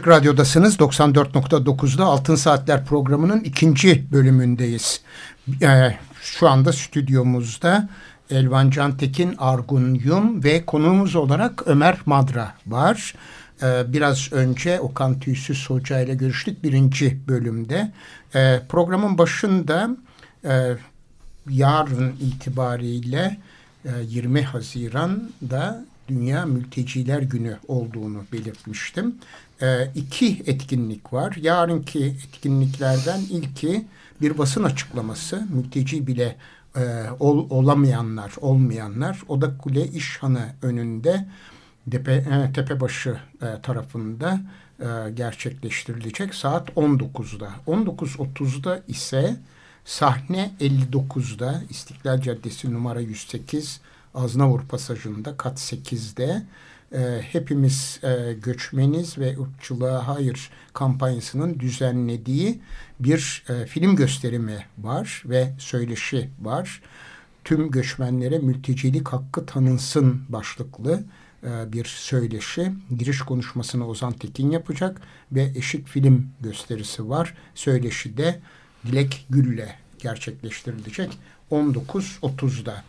Açık Radyo'dasınız. 94.9'da Altın Saatler programının ikinci bölümündeyiz. Ee, şu anda stüdyomuzda Elvan Cantekin, Argun Yum ve konuğumuz olarak Ömer Madra var. Ee, biraz önce Okan Tüysüz Hoca ile görüştük birinci bölümde. Ee, programın başında e, yarın itibariyle e, 20 Haziran'da Dünya Mülteciler Günü olduğunu belirtmiştim. E, iki etkinlik var. Yarınki etkinliklerden ilki bir basın açıklaması. Mülteci bile e, ol, olamayanlar, olmayanlar Oda Kule İşhanı önünde Tepe, e, Tepebaşı e, tarafında e, gerçekleştirilecek saat 19'da. 19.30'da ise sahne 59'da İstiklal Caddesi numara 108 Aznavur pasajında kat 8'de e, hepimiz e, göçmeniz ve ırkçılığa hayır kampanyasının düzenlediği bir e, film gösterimi var ve söyleşi var. Tüm göçmenlere mültecilik hakkı tanınsın başlıklı e, bir söyleşi. Giriş konuşmasını Ozan Tekin yapacak ve eşit film gösterisi var. Söyleşi de Dilek Gül'le gerçekleştirilecek 19.30'da.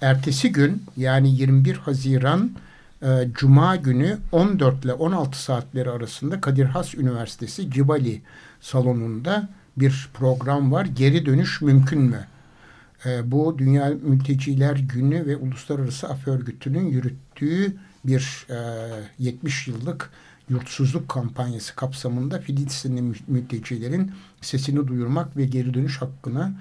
Ertesi gün yani 21 Haziran e, Cuma günü 14 ile 16 saatleri arasında Kadir Has Üniversitesi Cibali salonunda bir program var. Geri dönüş mümkün mü? E, bu Dünya Mülteciler Günü ve Uluslararası Af Örgütü'nün yürüttüğü bir e, 70 yıllık yurtsuzluk kampanyası kapsamında Filistinli mültecilerin sesini duyurmak ve geri dönüş hakkına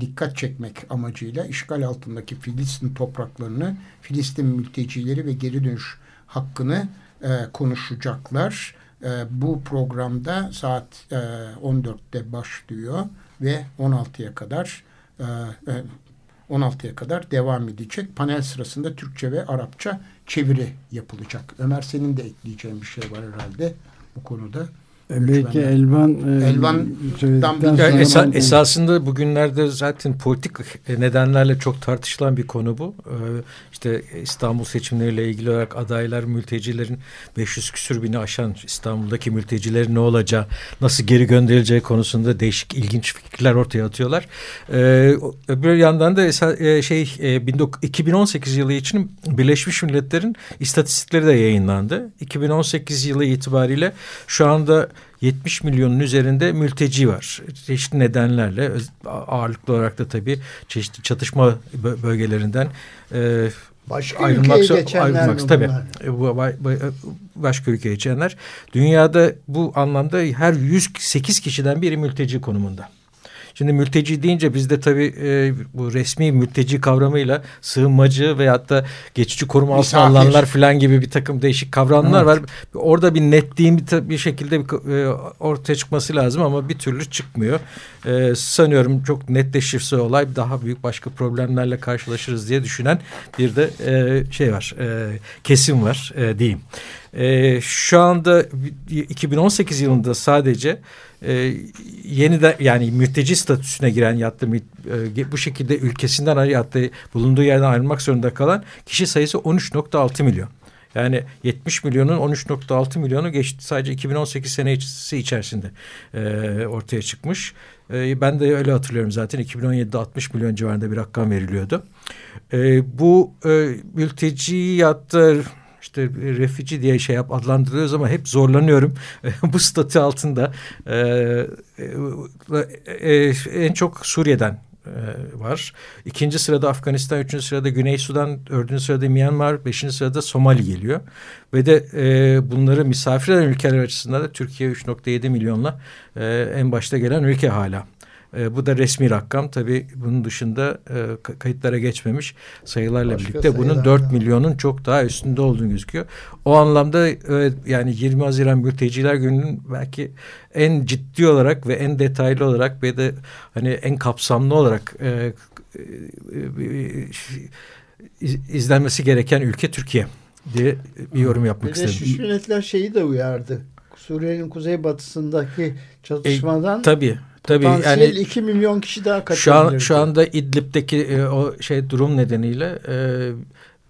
dikkat çekmek amacıyla işgal altındaki Filistin topraklarını, Filistin mültecileri ve geri dönüş hakkını e, konuşacaklar. E, bu programda saat e, 14'te başlıyor ve 16'ya kadar e, 16'ya kadar devam edecek. Panel sırasında Türkçe ve Arapça çeviri yapılacak. Ömer senin de ekleyeceğin bir şey var herhalde bu konuda. E, belki Elvan e, Elvan'dan bir yani esa, esasında bugünlerde zaten politik nedenlerle çok tartışılan bir konu bu. Ee, işte İstanbul seçimleriyle ilgili olarak adaylar mültecilerin 500 küsür bini aşan İstanbul'daki mültecilerin ne olacağı, nasıl geri gönderileceği konusunda değişik ilginç fikirler ortaya atıyorlar. Ee, öbür yandan da esa, e, şey e, 2018 yılı için Birleşmiş Milletler'in istatistikleri de yayınlandı. 2018 yılı itibariyle şu anda 70 milyonun üzerinde mülteci var. Çeşitli nedenlerle ağırlıklı olarak da tabii çeşitli çatışma bölgelerinden e, Başka ayrılmak, ülkeye geçenler ayrılmak, tabii. E, başka ülkeye geçenler. Dünyada bu anlamda her 108 kişiden biri mülteci konumunda. Şimdi mülteci deyince bizde tabii e, bu resmi mülteci kavramıyla sığınmacı veyahut da geçici koruma altına alınanlar falan gibi bir takım değişik kavramlar evet. var. Orada bir netliğin bir, bir şekilde bir, e, ortaya çıkması lazım ama bir türlü çıkmıyor. E, sanıyorum çok netleşirse olay daha büyük başka problemlerle karşılaşırız diye düşünen bir de e, şey var. E, kesim var e, diyeyim. E, şu anda 2018 yılında sadece e, yeniden yani mülteci statüsüne giren yattı e, bu şekilde ülkesinden yattı bulunduğu yerden ayrılmak zorunda kalan kişi sayısı 13.6 milyon. Yani 70 milyonun 13.6 milyonu geçti sadece 2018 senesi içerisinde e, ortaya çıkmış. E, ben de öyle hatırlıyorum zaten 2017'de 60 milyon civarında bir rakam veriliyordu. E, bu e, mülteci yattı işte refüji diye şey yap adlandırıyoruz ama hep zorlanıyorum. Bu statü altında e, e, e, en çok Suriye'den e, var. İkinci sırada Afganistan, üçüncü sırada Güney Sudan, dördüncü sırada Myanmar, beşinci sırada Somali geliyor. Ve de e, bunları misafir eden ülkeler açısından da Türkiye 3.7 milyonla e, en başta gelen ülke hala. E, bu da resmi rakam. Tabii bunun dışında e, kayıtlara geçmemiş sayılarla Başka birlikte sayılar bunun 4 milyonun çok daha üstünde olduğunu gözüküyor. O anlamda e, yani 20 Haziran Mülteciler Günü'nün belki en ciddi olarak ve en detaylı olarak ve de hani en kapsamlı olarak e, e, e, izlenmesi gereken ülke Türkiye diye bir yorum yapmak istedim. Birleşmiş Milletler şeyi de uyardı. Suriye'nin kuzeybatısındaki çatışmadan e, tabii Tabii Potansiyel yani 2 milyon kişi daha şu, an, şu anda İdlib'deki e, o şey durum nedeniyle e,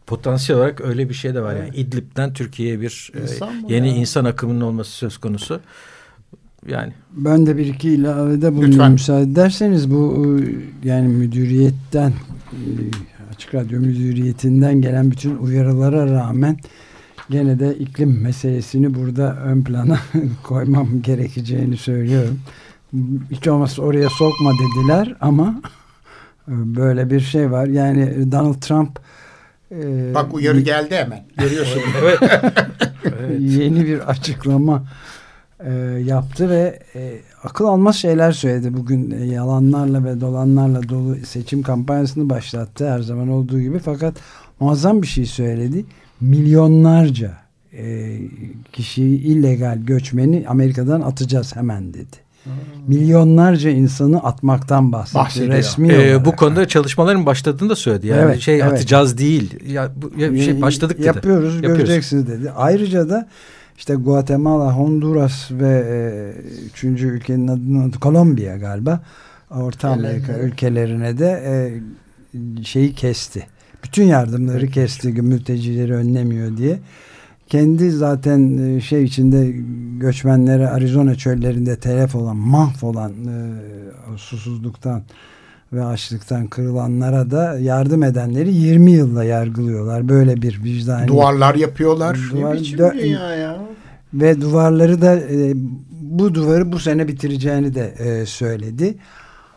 potansiyel olarak öyle bir şey de var. Yani İdlib'den Türkiye'ye bir e, İnsan bu yeni ya. insan akımının olması söz konusu. Yani Ben de bir iki ilavede bulunayım Lütfen. müsaade ederseniz bu e, yani müdüriyetten e, açık radyo müdüriyetinden gelen bütün uyarılara rağmen gene de iklim meselesini burada ön plana koymam gerekeceğini söylüyorum. Hiç olmazsa oraya sokma dediler ama e, böyle bir şey var. Yani Donald Trump e, Bak uyarı geldi hemen. Görüyorsun. evet. yeni bir açıklama e, yaptı ve e, akıl almaz şeyler söyledi. Bugün e, yalanlarla ve dolanlarla dolu seçim kampanyasını başlattı her zaman olduğu gibi. Fakat muazzam bir şey söyledi. Milyonlarca e, kişiyi illegal göçmeni Amerika'dan atacağız hemen dedi. Milyonlarca insanı atmaktan bahsetti. Bahsediyor. Resmi Ee, bu konuda çalışmaların başladığını da söyledi. Yani Evet, şey evet. atacağız değil. Ya, bu, ya şey başladık dedi. Yapıyoruz, Yapıyoruz. göreceksiniz dedi. Ayrıca da işte Guatemala, Honduras ve e, üçüncü ülkenin adını. Kolombiya galiba. Orta Amerika Ülkelerine. ülkelerine de e, şeyi kesti. Bütün yardımları kesti mültecileri önlemiyor diye. Kendi zaten e, şey içinde göçmenlere Arizona çöllerinde telef olan, mahvolan e, susuzluktan ve açlıktan kırılanlara da yardım edenleri 20 yılla yargılıyorlar. Böyle bir vicdani Duvarlar yapıyorlar. Duvar- Ne biçim dünya ya? ve duvarları da e, bu duvarı bu sene bitireceğini de e, söyledi.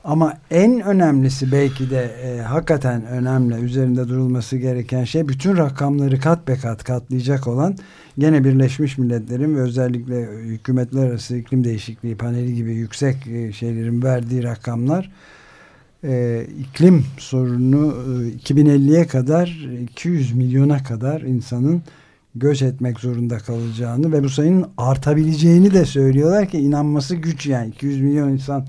Ama en önemlisi belki de e, hakikaten önemli üzerinde durulması gereken şey bütün rakamları kat be kat katlayacak olan gene Birleşmiş Milletler'in ve özellikle hükümetler arası iklim değişikliği paneli gibi yüksek e, şeylerin verdiği rakamlar e, iklim sorunu e, 2050'ye kadar 200 milyona kadar insanın göç etmek zorunda kalacağını ve bu sayının artabileceğini de söylüyorlar ki inanması güç yani. 200 milyon insan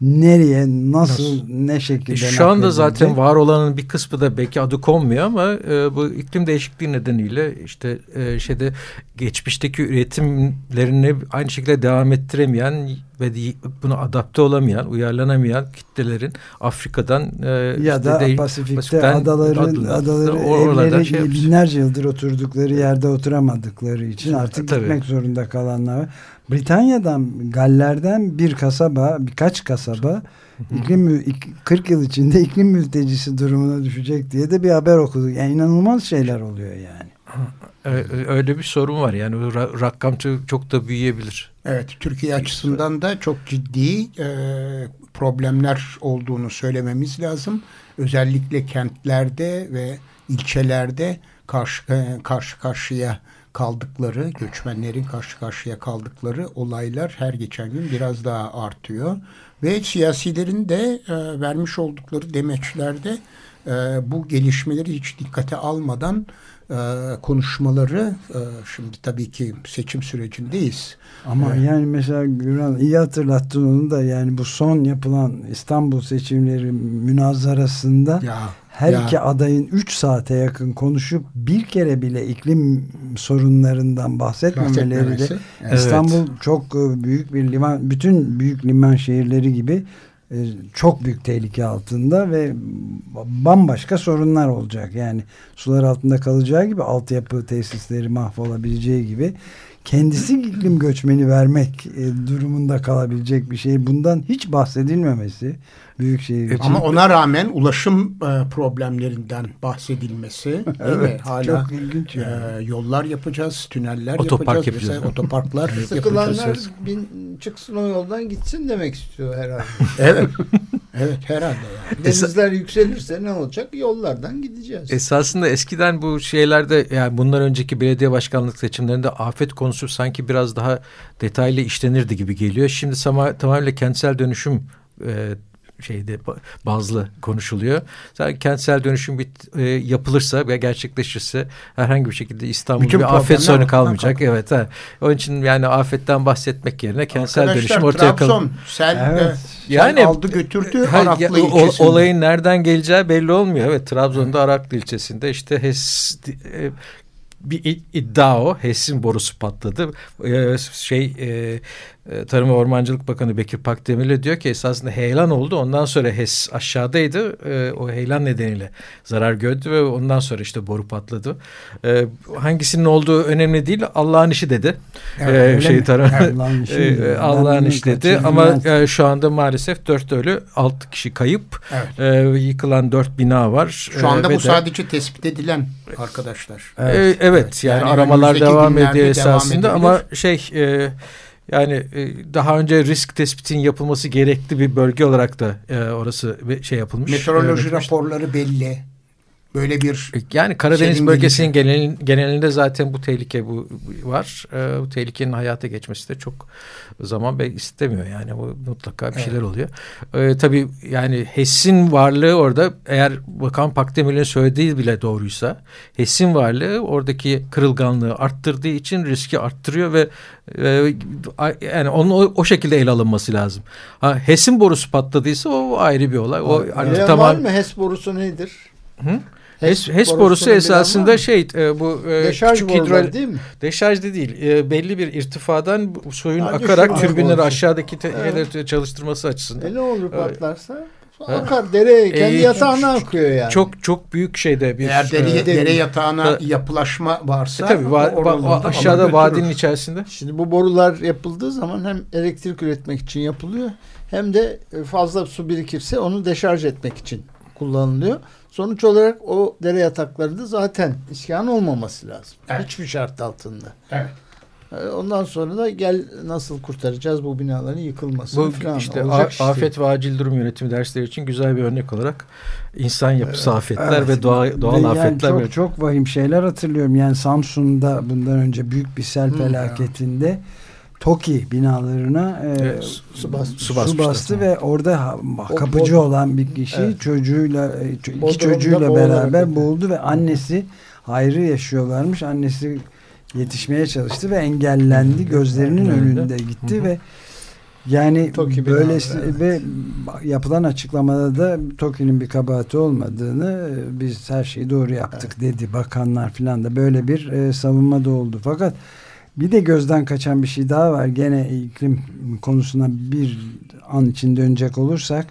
nereye nasıl, ne şekilde E, Şu anda nakledildi? zaten var olanın bir kısmı da belki adı konmuyor ama e, bu iklim değişikliği nedeniyle işte e, şeyde geçmişteki üretimlerini aynı şekilde devam ettiremeyen ve buna adapte olamayan, uyarlanamayan kitlelerin Afrika'dan e, ya işte da de- Pasifik'te Pasifik'ten adaların adalar- adaları evleri şey binlerce yıldır oturdukları yerde oturamadıkları için artık Tabii. gitmek zorunda kalanlar. Britanya'dan Galler'den bir kasaba birkaç kasaba iklim mü- ik- 40 yıl içinde iklim mültecisi durumuna düşecek diye de bir haber okuduk. Yani inanılmaz şeyler oluyor yani. öyle bir sorun var. Yani rakam çok, çok da büyüyebilir. Evet, Türkiye açısından da çok ciddi e, problemler olduğunu söylememiz lazım. Özellikle kentlerde ve ilçelerde karşı e, karşı karşıya kaldıkları, göçmenlerin karşı karşıya kaldıkları olaylar her geçen gün biraz daha artıyor. Ve siyasilerin de e, vermiş oldukları demeçlerde e, bu gelişmeleri hiç dikkate almadan e, konuşmaları e, şimdi tabii ki seçim sürecindeyiz. Ama Evet. yani mesela Güran iyi hatırlattın onu da yani bu son yapılan İstanbul seçimleri münazarasında Ya, her ya. iki adayın 3 saate yakın konuşup bir kere bile iklim sorunlarından bahsetmemeleri de. Evet. İstanbul çok e, büyük bir liman bütün büyük liman şehirleri gibi e, çok büyük tehlike altında ve bambaşka sorunlar olacak. Yani sular altında kalacağı gibi altyapı tesisleri mahvolabileceği gibi kendisi iklim göçmeni vermek e, durumunda kalabilecek bir şey. Bundan hiç bahsedilmemesi büyükşehir için. Ama ona rağmen ulaşım e, problemlerinden bahsedilmesi? Evet, Hala çok ilginç e, yani. yollar yapacağız, tüneller Otopark yapacağız, yapacağız. mesela otoparklar Sıkılanlar yapacağız. bin, çıksın o yoldan gitsin demek istiyor herhalde. Evet. evet herhalde yani. Denizler yükselirse ne olacak? Yollardan gideceğiz. Esasında eskiden bu şeylerde yani bundan önceki belediye başkanlık seçimlerinde afet konusu sanki biraz daha detaylı işlenirdi gibi geliyor. Şimdi sama, tamamıyla kentsel dönüşüm e, şeyde ba- bazlı konuşuluyor. Zaten kentsel dönüşüm bit, e, yapılırsa ve gerçekleşirse herhangi bir şekilde İstanbul Bütün bir afet sorunu kalmayacak. kalkar. Evet. Ha. Onun için yani afetten bahsetmek yerine kentsel Arkadaşlar, dönüşüm ortaya Trabzon kalır. sel, Evet. e, Yani- aldı götürdü Araklı ya, o- ilçesinde. olayın nereden geleceği belli olmuyor. Evet Trabzon'da Araklı ilçesinde işte HES e, bir iddia o. HES'in borusu patladı. E, şey e, Tarım ve Ormancılık Bakanı Bekir Pakdemirli diyor ki esasında heyelan oldu. Ondan sonra HES aşağıdaydı. E, o heyelan nedeniyle zarar gördü ve ondan sonra işte boru patladı. E, hangisinin olduğu önemli değil. Allah'ın işi dedi. Evet, E, şey tarım Allah'ın işi e, Allah'ın işi dedi ama e, şu anda maalesef dört ölü, altı kişi kayıp. Evet. E, yıkılan dört bina var. Şu anda E, ve bu de- sadece tespit edilen arkadaşlar. Evet. Evet, evet yani, Yani aramalar devam ediyor devam esasında ama şey e, yani e, daha önce risk tespitinin yapılması gerekli bir bölge olarak da e, orası şey yapılmış. Meteoroloji E, raporları belli. Böyle bir yani Karadeniz Serin bölgesinin genel, genelinde zaten bu tehlike bu bu var. E, bu tehlikenin hayata geçmesi de çok zaman be istemiyor yani bu mutlaka bir şeyler oluyor. E, tabii yani HES'in varlığı orada eğer Bakan Pakdemirli'nin söylediği bile doğruysa HES'in varlığı oradaki kırılganlığı arttırdığı için riski arttırıyor ve e, yani onun o, o şekilde ele alınması lazım. Ha, HES'in borusu patladıysa o ayrı bir olay. O artık Bilen tamam. var mı HES borusu nedir? Hı? HES, HES borusu esasında şey e, bu e, Deşarj küçük hidro değil mi? deşarjda değil e, belli bir irtifadan suyun Ha, akarak türbinleri aşağıdaki Evet. çalıştırması açısından. E ne olur patlarsa? Akar dereye kendi E, yatağına akıyor yani. Çok çok büyük şeyde bir eğer dere, e, dere yatağına e, yapılaşma varsa e, tabii va- o va- aşağıda vadinin götürür. içerisinde. Şimdi bu borular yapıldığı zaman hem elektrik üretmek için yapılıyor hem de e, fazla su birikirse onu deşarj etmek için kullanılıyor. Sonuç olarak o dere yatakları da zaten iskan olmaması lazım. Evet. Hiçbir şart altında. Evet. E, Ondan sonra da gel nasıl kurtaracağız bu binaların yıkılmasını Bu falan. işte Olacak a- iş değil. afet ve acil durum yönetimi dersleri için güzel bir örnek olarak insan yapısı afetler Evet. ve doğa, doğal Ve yani afetler çok, çok vahim şeyler hatırlıyorum. Yani Samsun'da bundan önce büyük bir sel Hı. felaketinde TOKİ binalarına e, Evet, su bastı. su su bastı ve orada O kapıcı bod- olan bir kişi Evet. çocuğuyla e, iki Bodrum'da çocuğuyla beraber boğuldu ve annesi hayrı yaşıyorlarmış. Annesi yetişmeye çalıştı ve engellendi. Gözlerinin Önünde. önünde gitti ve yani TOKİ binaları, evet. ve yapılan açıklamada da TOKİ'nin bir kabahati olmadığını e, biz her şeyi doğru yaptık dedi bakanlar filan da böyle bir e, savunma da oldu. Fakat bir de gözden kaçan bir şey daha var. Gene iklim konusuna bir an için dönecek olursak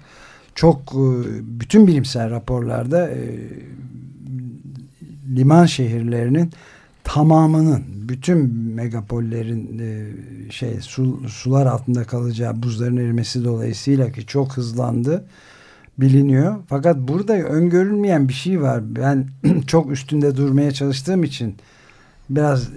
çok e, bütün bilimsel raporlarda e, liman şehirlerinin tamamının bütün megapollerin e, şey su, sular altında kalacağı buzların erimesi dolayısıyla ki çok hızlandı biliniyor. Fakat burada öngörülmeyen bir şey var. Ben çok üstünde durmaya çalıştığım için biraz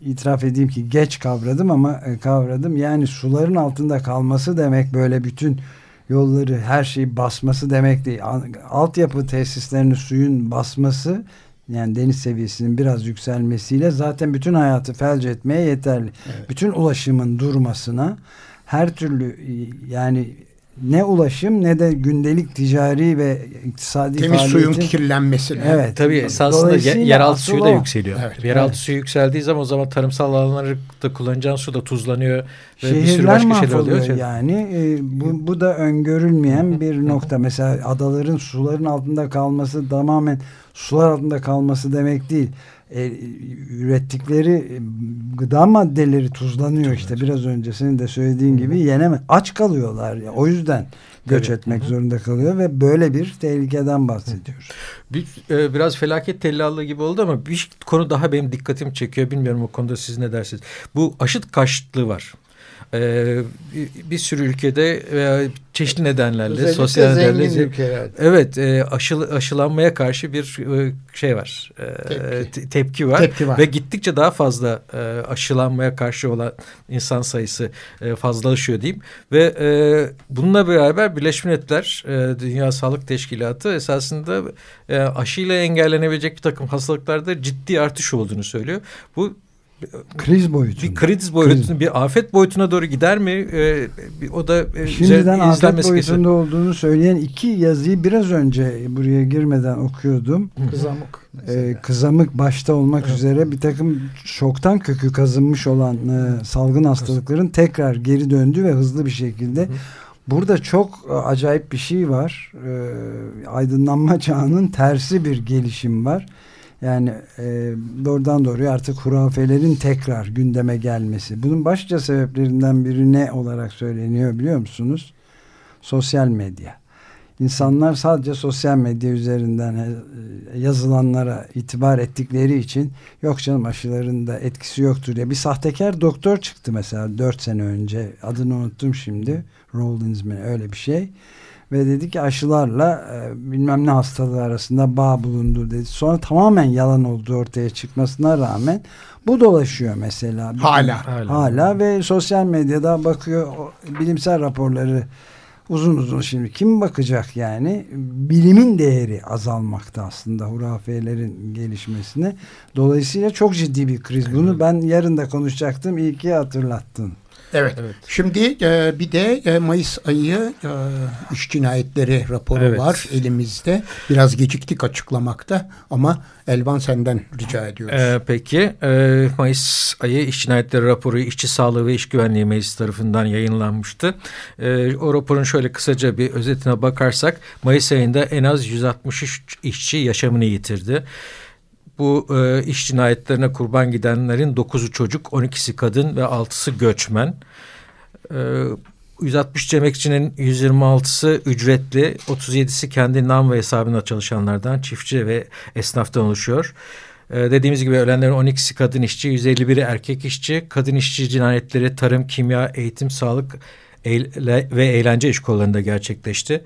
itiraf edeyim ki geç kavradım ama e, kavradım. Yani suların altında kalması demek böyle bütün yolları her şeyi basması demek değil. Al- Altyapı tesislerini suyun basması yani deniz seviyesinin biraz yükselmesiyle zaten bütün hayatı felç etmeye yeterli. Bütün ulaşımın durmasına her türlü yani ne ulaşım ne de gündelik ticari ve iktisadi Temiz suyun faaliyetin- kirlenmesine. Evet. Tabii esasında yeraltı suyu da o. yükseliyor. Evet, yeraltı evet. suyu yükseldiği zaman o zaman tarımsal alanları da kullanacağın su da tuzlanıyor ve bir sürü Şehirler başka şeyler oluyor. yani. E, bu, bu da öngörülmeyen bir nokta. Mesela adaların suların altında kalması tamamen sular altında kalması demek değil. E, ürettikleri e, gıda maddeleri tuzlanıyor işte. Biraz önce senin de söylediğin gibi yeneme aç kalıyorlar. ya. O yüzden göç Tabii. etmek zorunda kalıyor ve böyle bir tehlikeden bahsediyoruz. Bir, e, biraz felaket tellallığı gibi oldu ama bir konu daha benim dikkatimi çekiyor. Bilmiyorum o konuda siz ne dersiniz. Bu aşıt karşıtlığı var. Ee, bir, sürü ülkede veya çeşitli nedenlerle, Özellikle sosyal nedenlerle ülkelerde. Evet, e, aşıl, aşılanmaya karşı bir e, şey var, e, Tepki. te- tepki var Tepki var. ve gittikçe daha fazla e, aşılanmaya karşı olan insan sayısı e, fazlalaşıyor diyeyim ve e, bununla beraber Birleşmiş Milletler e, Dünya Sağlık Teşkilatı esasında e, aşıyla engellenebilecek bir takım hastalıklarda ciddi artış olduğunu söylüyor. Bu Kriz boyutu. bir kriz boyutuna, bir afet boyutuna doğru gider mi? E, bir- o da e, Şimdiden afet izlenmesi boyutunda olduğunu söyleyen iki yazıyı biraz önce buraya girmeden okuyordum. Kızamık. Ee, kızamık başta olmak üzere bir takım şoktan kökü kazınmış olan e, salgın hastalıkların tekrar geri döndü ve hızlı bir şekilde. Burada çok e, acayip bir şey var. Ee, aydınlanma çağının tersi bir gelişim var. Yani e, doğrudan doğruya artık hurafelerin tekrar gündeme gelmesi. Bunun başlıca sebeplerinden biri ne olarak söyleniyor biliyor musunuz? Sosyal medya. İnsanlar sadece sosyal medya üzerinden e, yazılanlara itibar ettikleri için yok canım aşıların da etkisi yoktur diye. Bir sahtekar doktor çıktı mesela 4 sene önce adını unuttum şimdi Rollins mi öyle bir şey ve dedi ki aşılarla e, bilmem ne hastalığı arasında bağ bulundu dedi. Sonra tamamen yalan olduğu ortaya çıkmasına rağmen bu dolaşıyor mesela. Hala. Hala. Hala ve sosyal medyada bakıyor bilimsel raporları uzun uzun şimdi kim bakacak yani bilimin değeri azalmakta aslında hurafelerin gelişmesine dolayısıyla çok ciddi bir kriz bunu ben yarın da konuşacaktım iyi ki hatırlattın Evet. Evet. Şimdi e, bir de e, Mayıs ayı e, iş cinayetleri raporu Evet. var elimizde. Biraz geciktik açıklamakta ama Elvan senden rica ediyoruz. Ee, peki e, Mayıs ayı iş cinayetleri raporu işçi sağlığı ve iş güvenliği meclisi tarafından yayınlanmıştı. E, o raporun şöyle kısaca bir özetine bakarsak Mayıs ayında en az 163 işçi yaşamını yitirdi. Bu e, iş cinayetlerine kurban gidenlerin 9'u çocuk, 12'si kadın ve 6'sı göçmen. E, 160 emekçinin 126'sı ücretli, 37'si kendi nam ve hesabına çalışanlardan, çiftçi ve esnaftan oluşuyor. Ee, dediğimiz gibi ölenlerin 12'si kadın işçi, 151'i erkek işçi. Kadın işçi cinayetleri tarım, kimya, eğitim, sağlık eyle- ve eğlence iş kollarında gerçekleşti.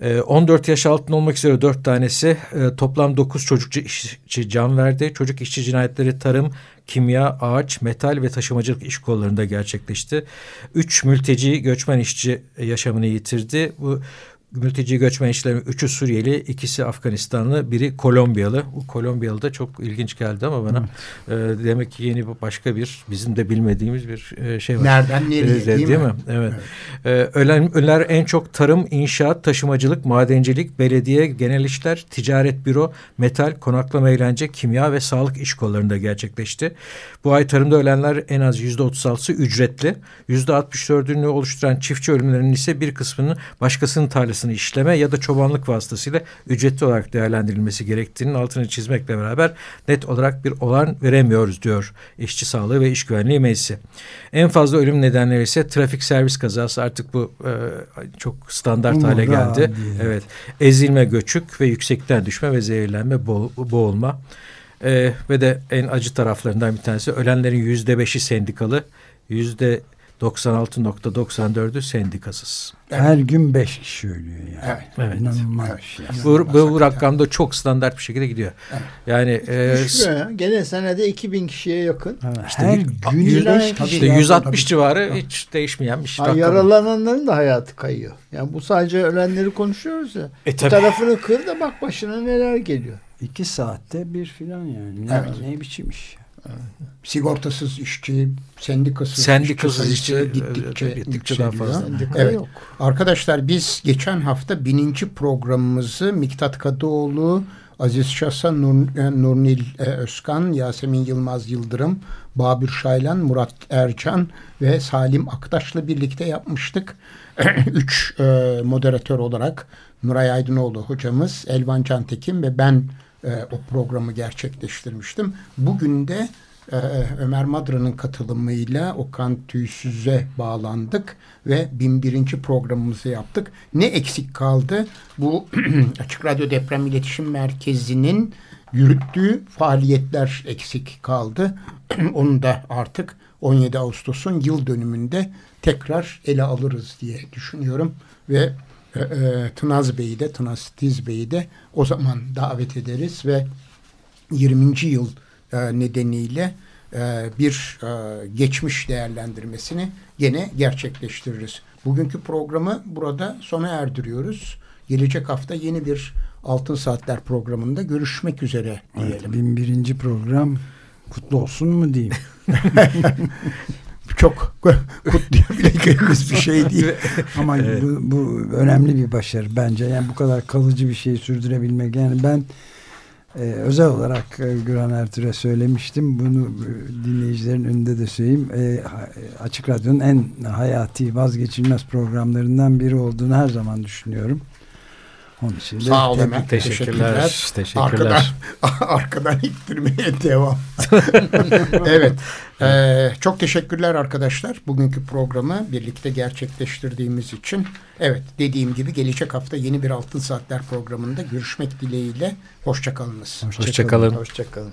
Ee, 14 yaş altında olmak üzere 4 tanesi e, toplam 9 çocukçu işçi can verdi. Çocuk işçi cinayetleri tarım, kimya, ağaç, metal ve taşımacılık iş kollarında gerçekleşti. 3 mülteci göçmen işçi yaşamını yitirdi. Bu mülteci göçmen işçilerin 3'ü Suriyeli, ikisi Afganistanlı, biri Kolombiyalı. Bu Kolombiyalı da çok ilginç geldi ama bana e, demek ki yeni başka bir bizim de bilmediğimiz bir e, şey var. Nereden nereye Ee, değil, mi? Evet. Ee, ölen, ölenler en çok tarım, inşaat, taşımacılık, madencilik, belediye, genel işler, ticaret büro, metal, konaklama eğlence, kimya ve sağlık iş kollarında gerçekleşti. Bu ay tarımda ölenler en az yüzde 36'sı ücretli. Yüzde 64'ünü oluşturan çiftçi ölümlerinin ise bir kısmının başkasının tarlasını işleme ya da çobanlık vasıtasıyla ücretli olarak değerlendirilmesi gerektiğinin altını çizmekle beraber net olarak bir olan veremiyoruz diyor İşçi Sağlığı ve İş Güvenliği Meclisi. En fazla ölüm nedenleri ise trafik servis kazası artık bu e, çok standart hale Umurda geldi. değil. Evet. Ezilme, göçük ve yüksekten düşme ve zehirlenme, bo- boğulma. E, ve de en acı taraflarından bir tanesi ölenlerin yüzde beşi sendikalı, yüzde 96.94'ü sendikasız. her gün 5 kişi ölüyor yani Evet. Evet. İnanılmaz Evet. şey. Bu, bu rakamda çok standart bir şekilde gidiyor. Yani e, Düşmüyor ya. Gene senede 2000 kişiye yakın. Ha, İşte her gün yüz- 5 tabii kişi. işte 160 tabii. civarı hiç değişmeyen bir şey. Rakam. yaralananların da hayatı kayıyor. Yani bu sadece ölenleri konuşuyoruz ya. E, Bu tarafını kır da bak başına neler geliyor. 2 saatte bir filan yani. Ne, Evet. ne biçim iş. Sigortasız işçi, sendikasız, Sendikasız işçi işçi, gittikçe, gittikçe daha fazla. Sendika Evet. yok. Arkadaşlar biz geçen hafta bininci programımızı Miktat Kadıoğlu, Aziz Şasa, Nur, e, Nurnil e, Özkan, Yasemin Yılmaz Yıldırım, Babür Şaylan, Murat Ercan ve Salim Aktaş'la birlikte yapmıştık. Üç e, moderatör olarak Nuray Aydınoğlu hocamız, Elvan Cantekin ve ben e, o programı gerçekleştirmiştim. Bugün de e, Ömer Madra'nın katılımıyla Okan Tüysüz'e bağlandık ve 1001. programımızı yaptık. Ne eksik kaldı? Bu Açık Radyo Deprem İletişim Merkezi'nin yürüttüğü faaliyetler eksik kaldı. Onu da artık 17 Ağustos'un yıl dönümünde tekrar ele alırız diye düşünüyorum ve e, e, Tınaz Bey'i de Tınaz Tiz Bey'i de o zaman davet ederiz ve 20. yıl e, nedeniyle e, bir e, geçmiş değerlendirmesini gene gerçekleştiririz. Bugünkü programı burada sona erdiriyoruz. Gelecek hafta yeni bir Altın Saatler programında görüşmek üzere diyelim. 1001. program kutlu olsun mu diyeyim. Çok kutlayabileceğimiz bir şey değil. Ama bu, bu önemli bir başarı bence. Yani bu kadar kalıcı bir şeyi sürdürebilmek. Yani ben e, özel olarak e, Güran Ertür'e söylemiştim. Bunu e, dinleyicilerin önünde de söyleyeyim. E, Açık Radyo'nun en hayati, vazgeçilmez programlarından biri olduğunu her zaman düşünüyorum. Onun için de Sağ ol Ömer. Teşekkürler, teşekkürler. Arkadan, arkadan ittirmeye devam. evet. Ee, çok teşekkürler arkadaşlar. Bugünkü programı birlikte gerçekleştirdiğimiz için. Evet dediğim gibi gelecek hafta yeni bir Altın Saatler programında görüşmek dileğiyle. Hoşçakalınız. Hoşçakalın. Hoşçakalın.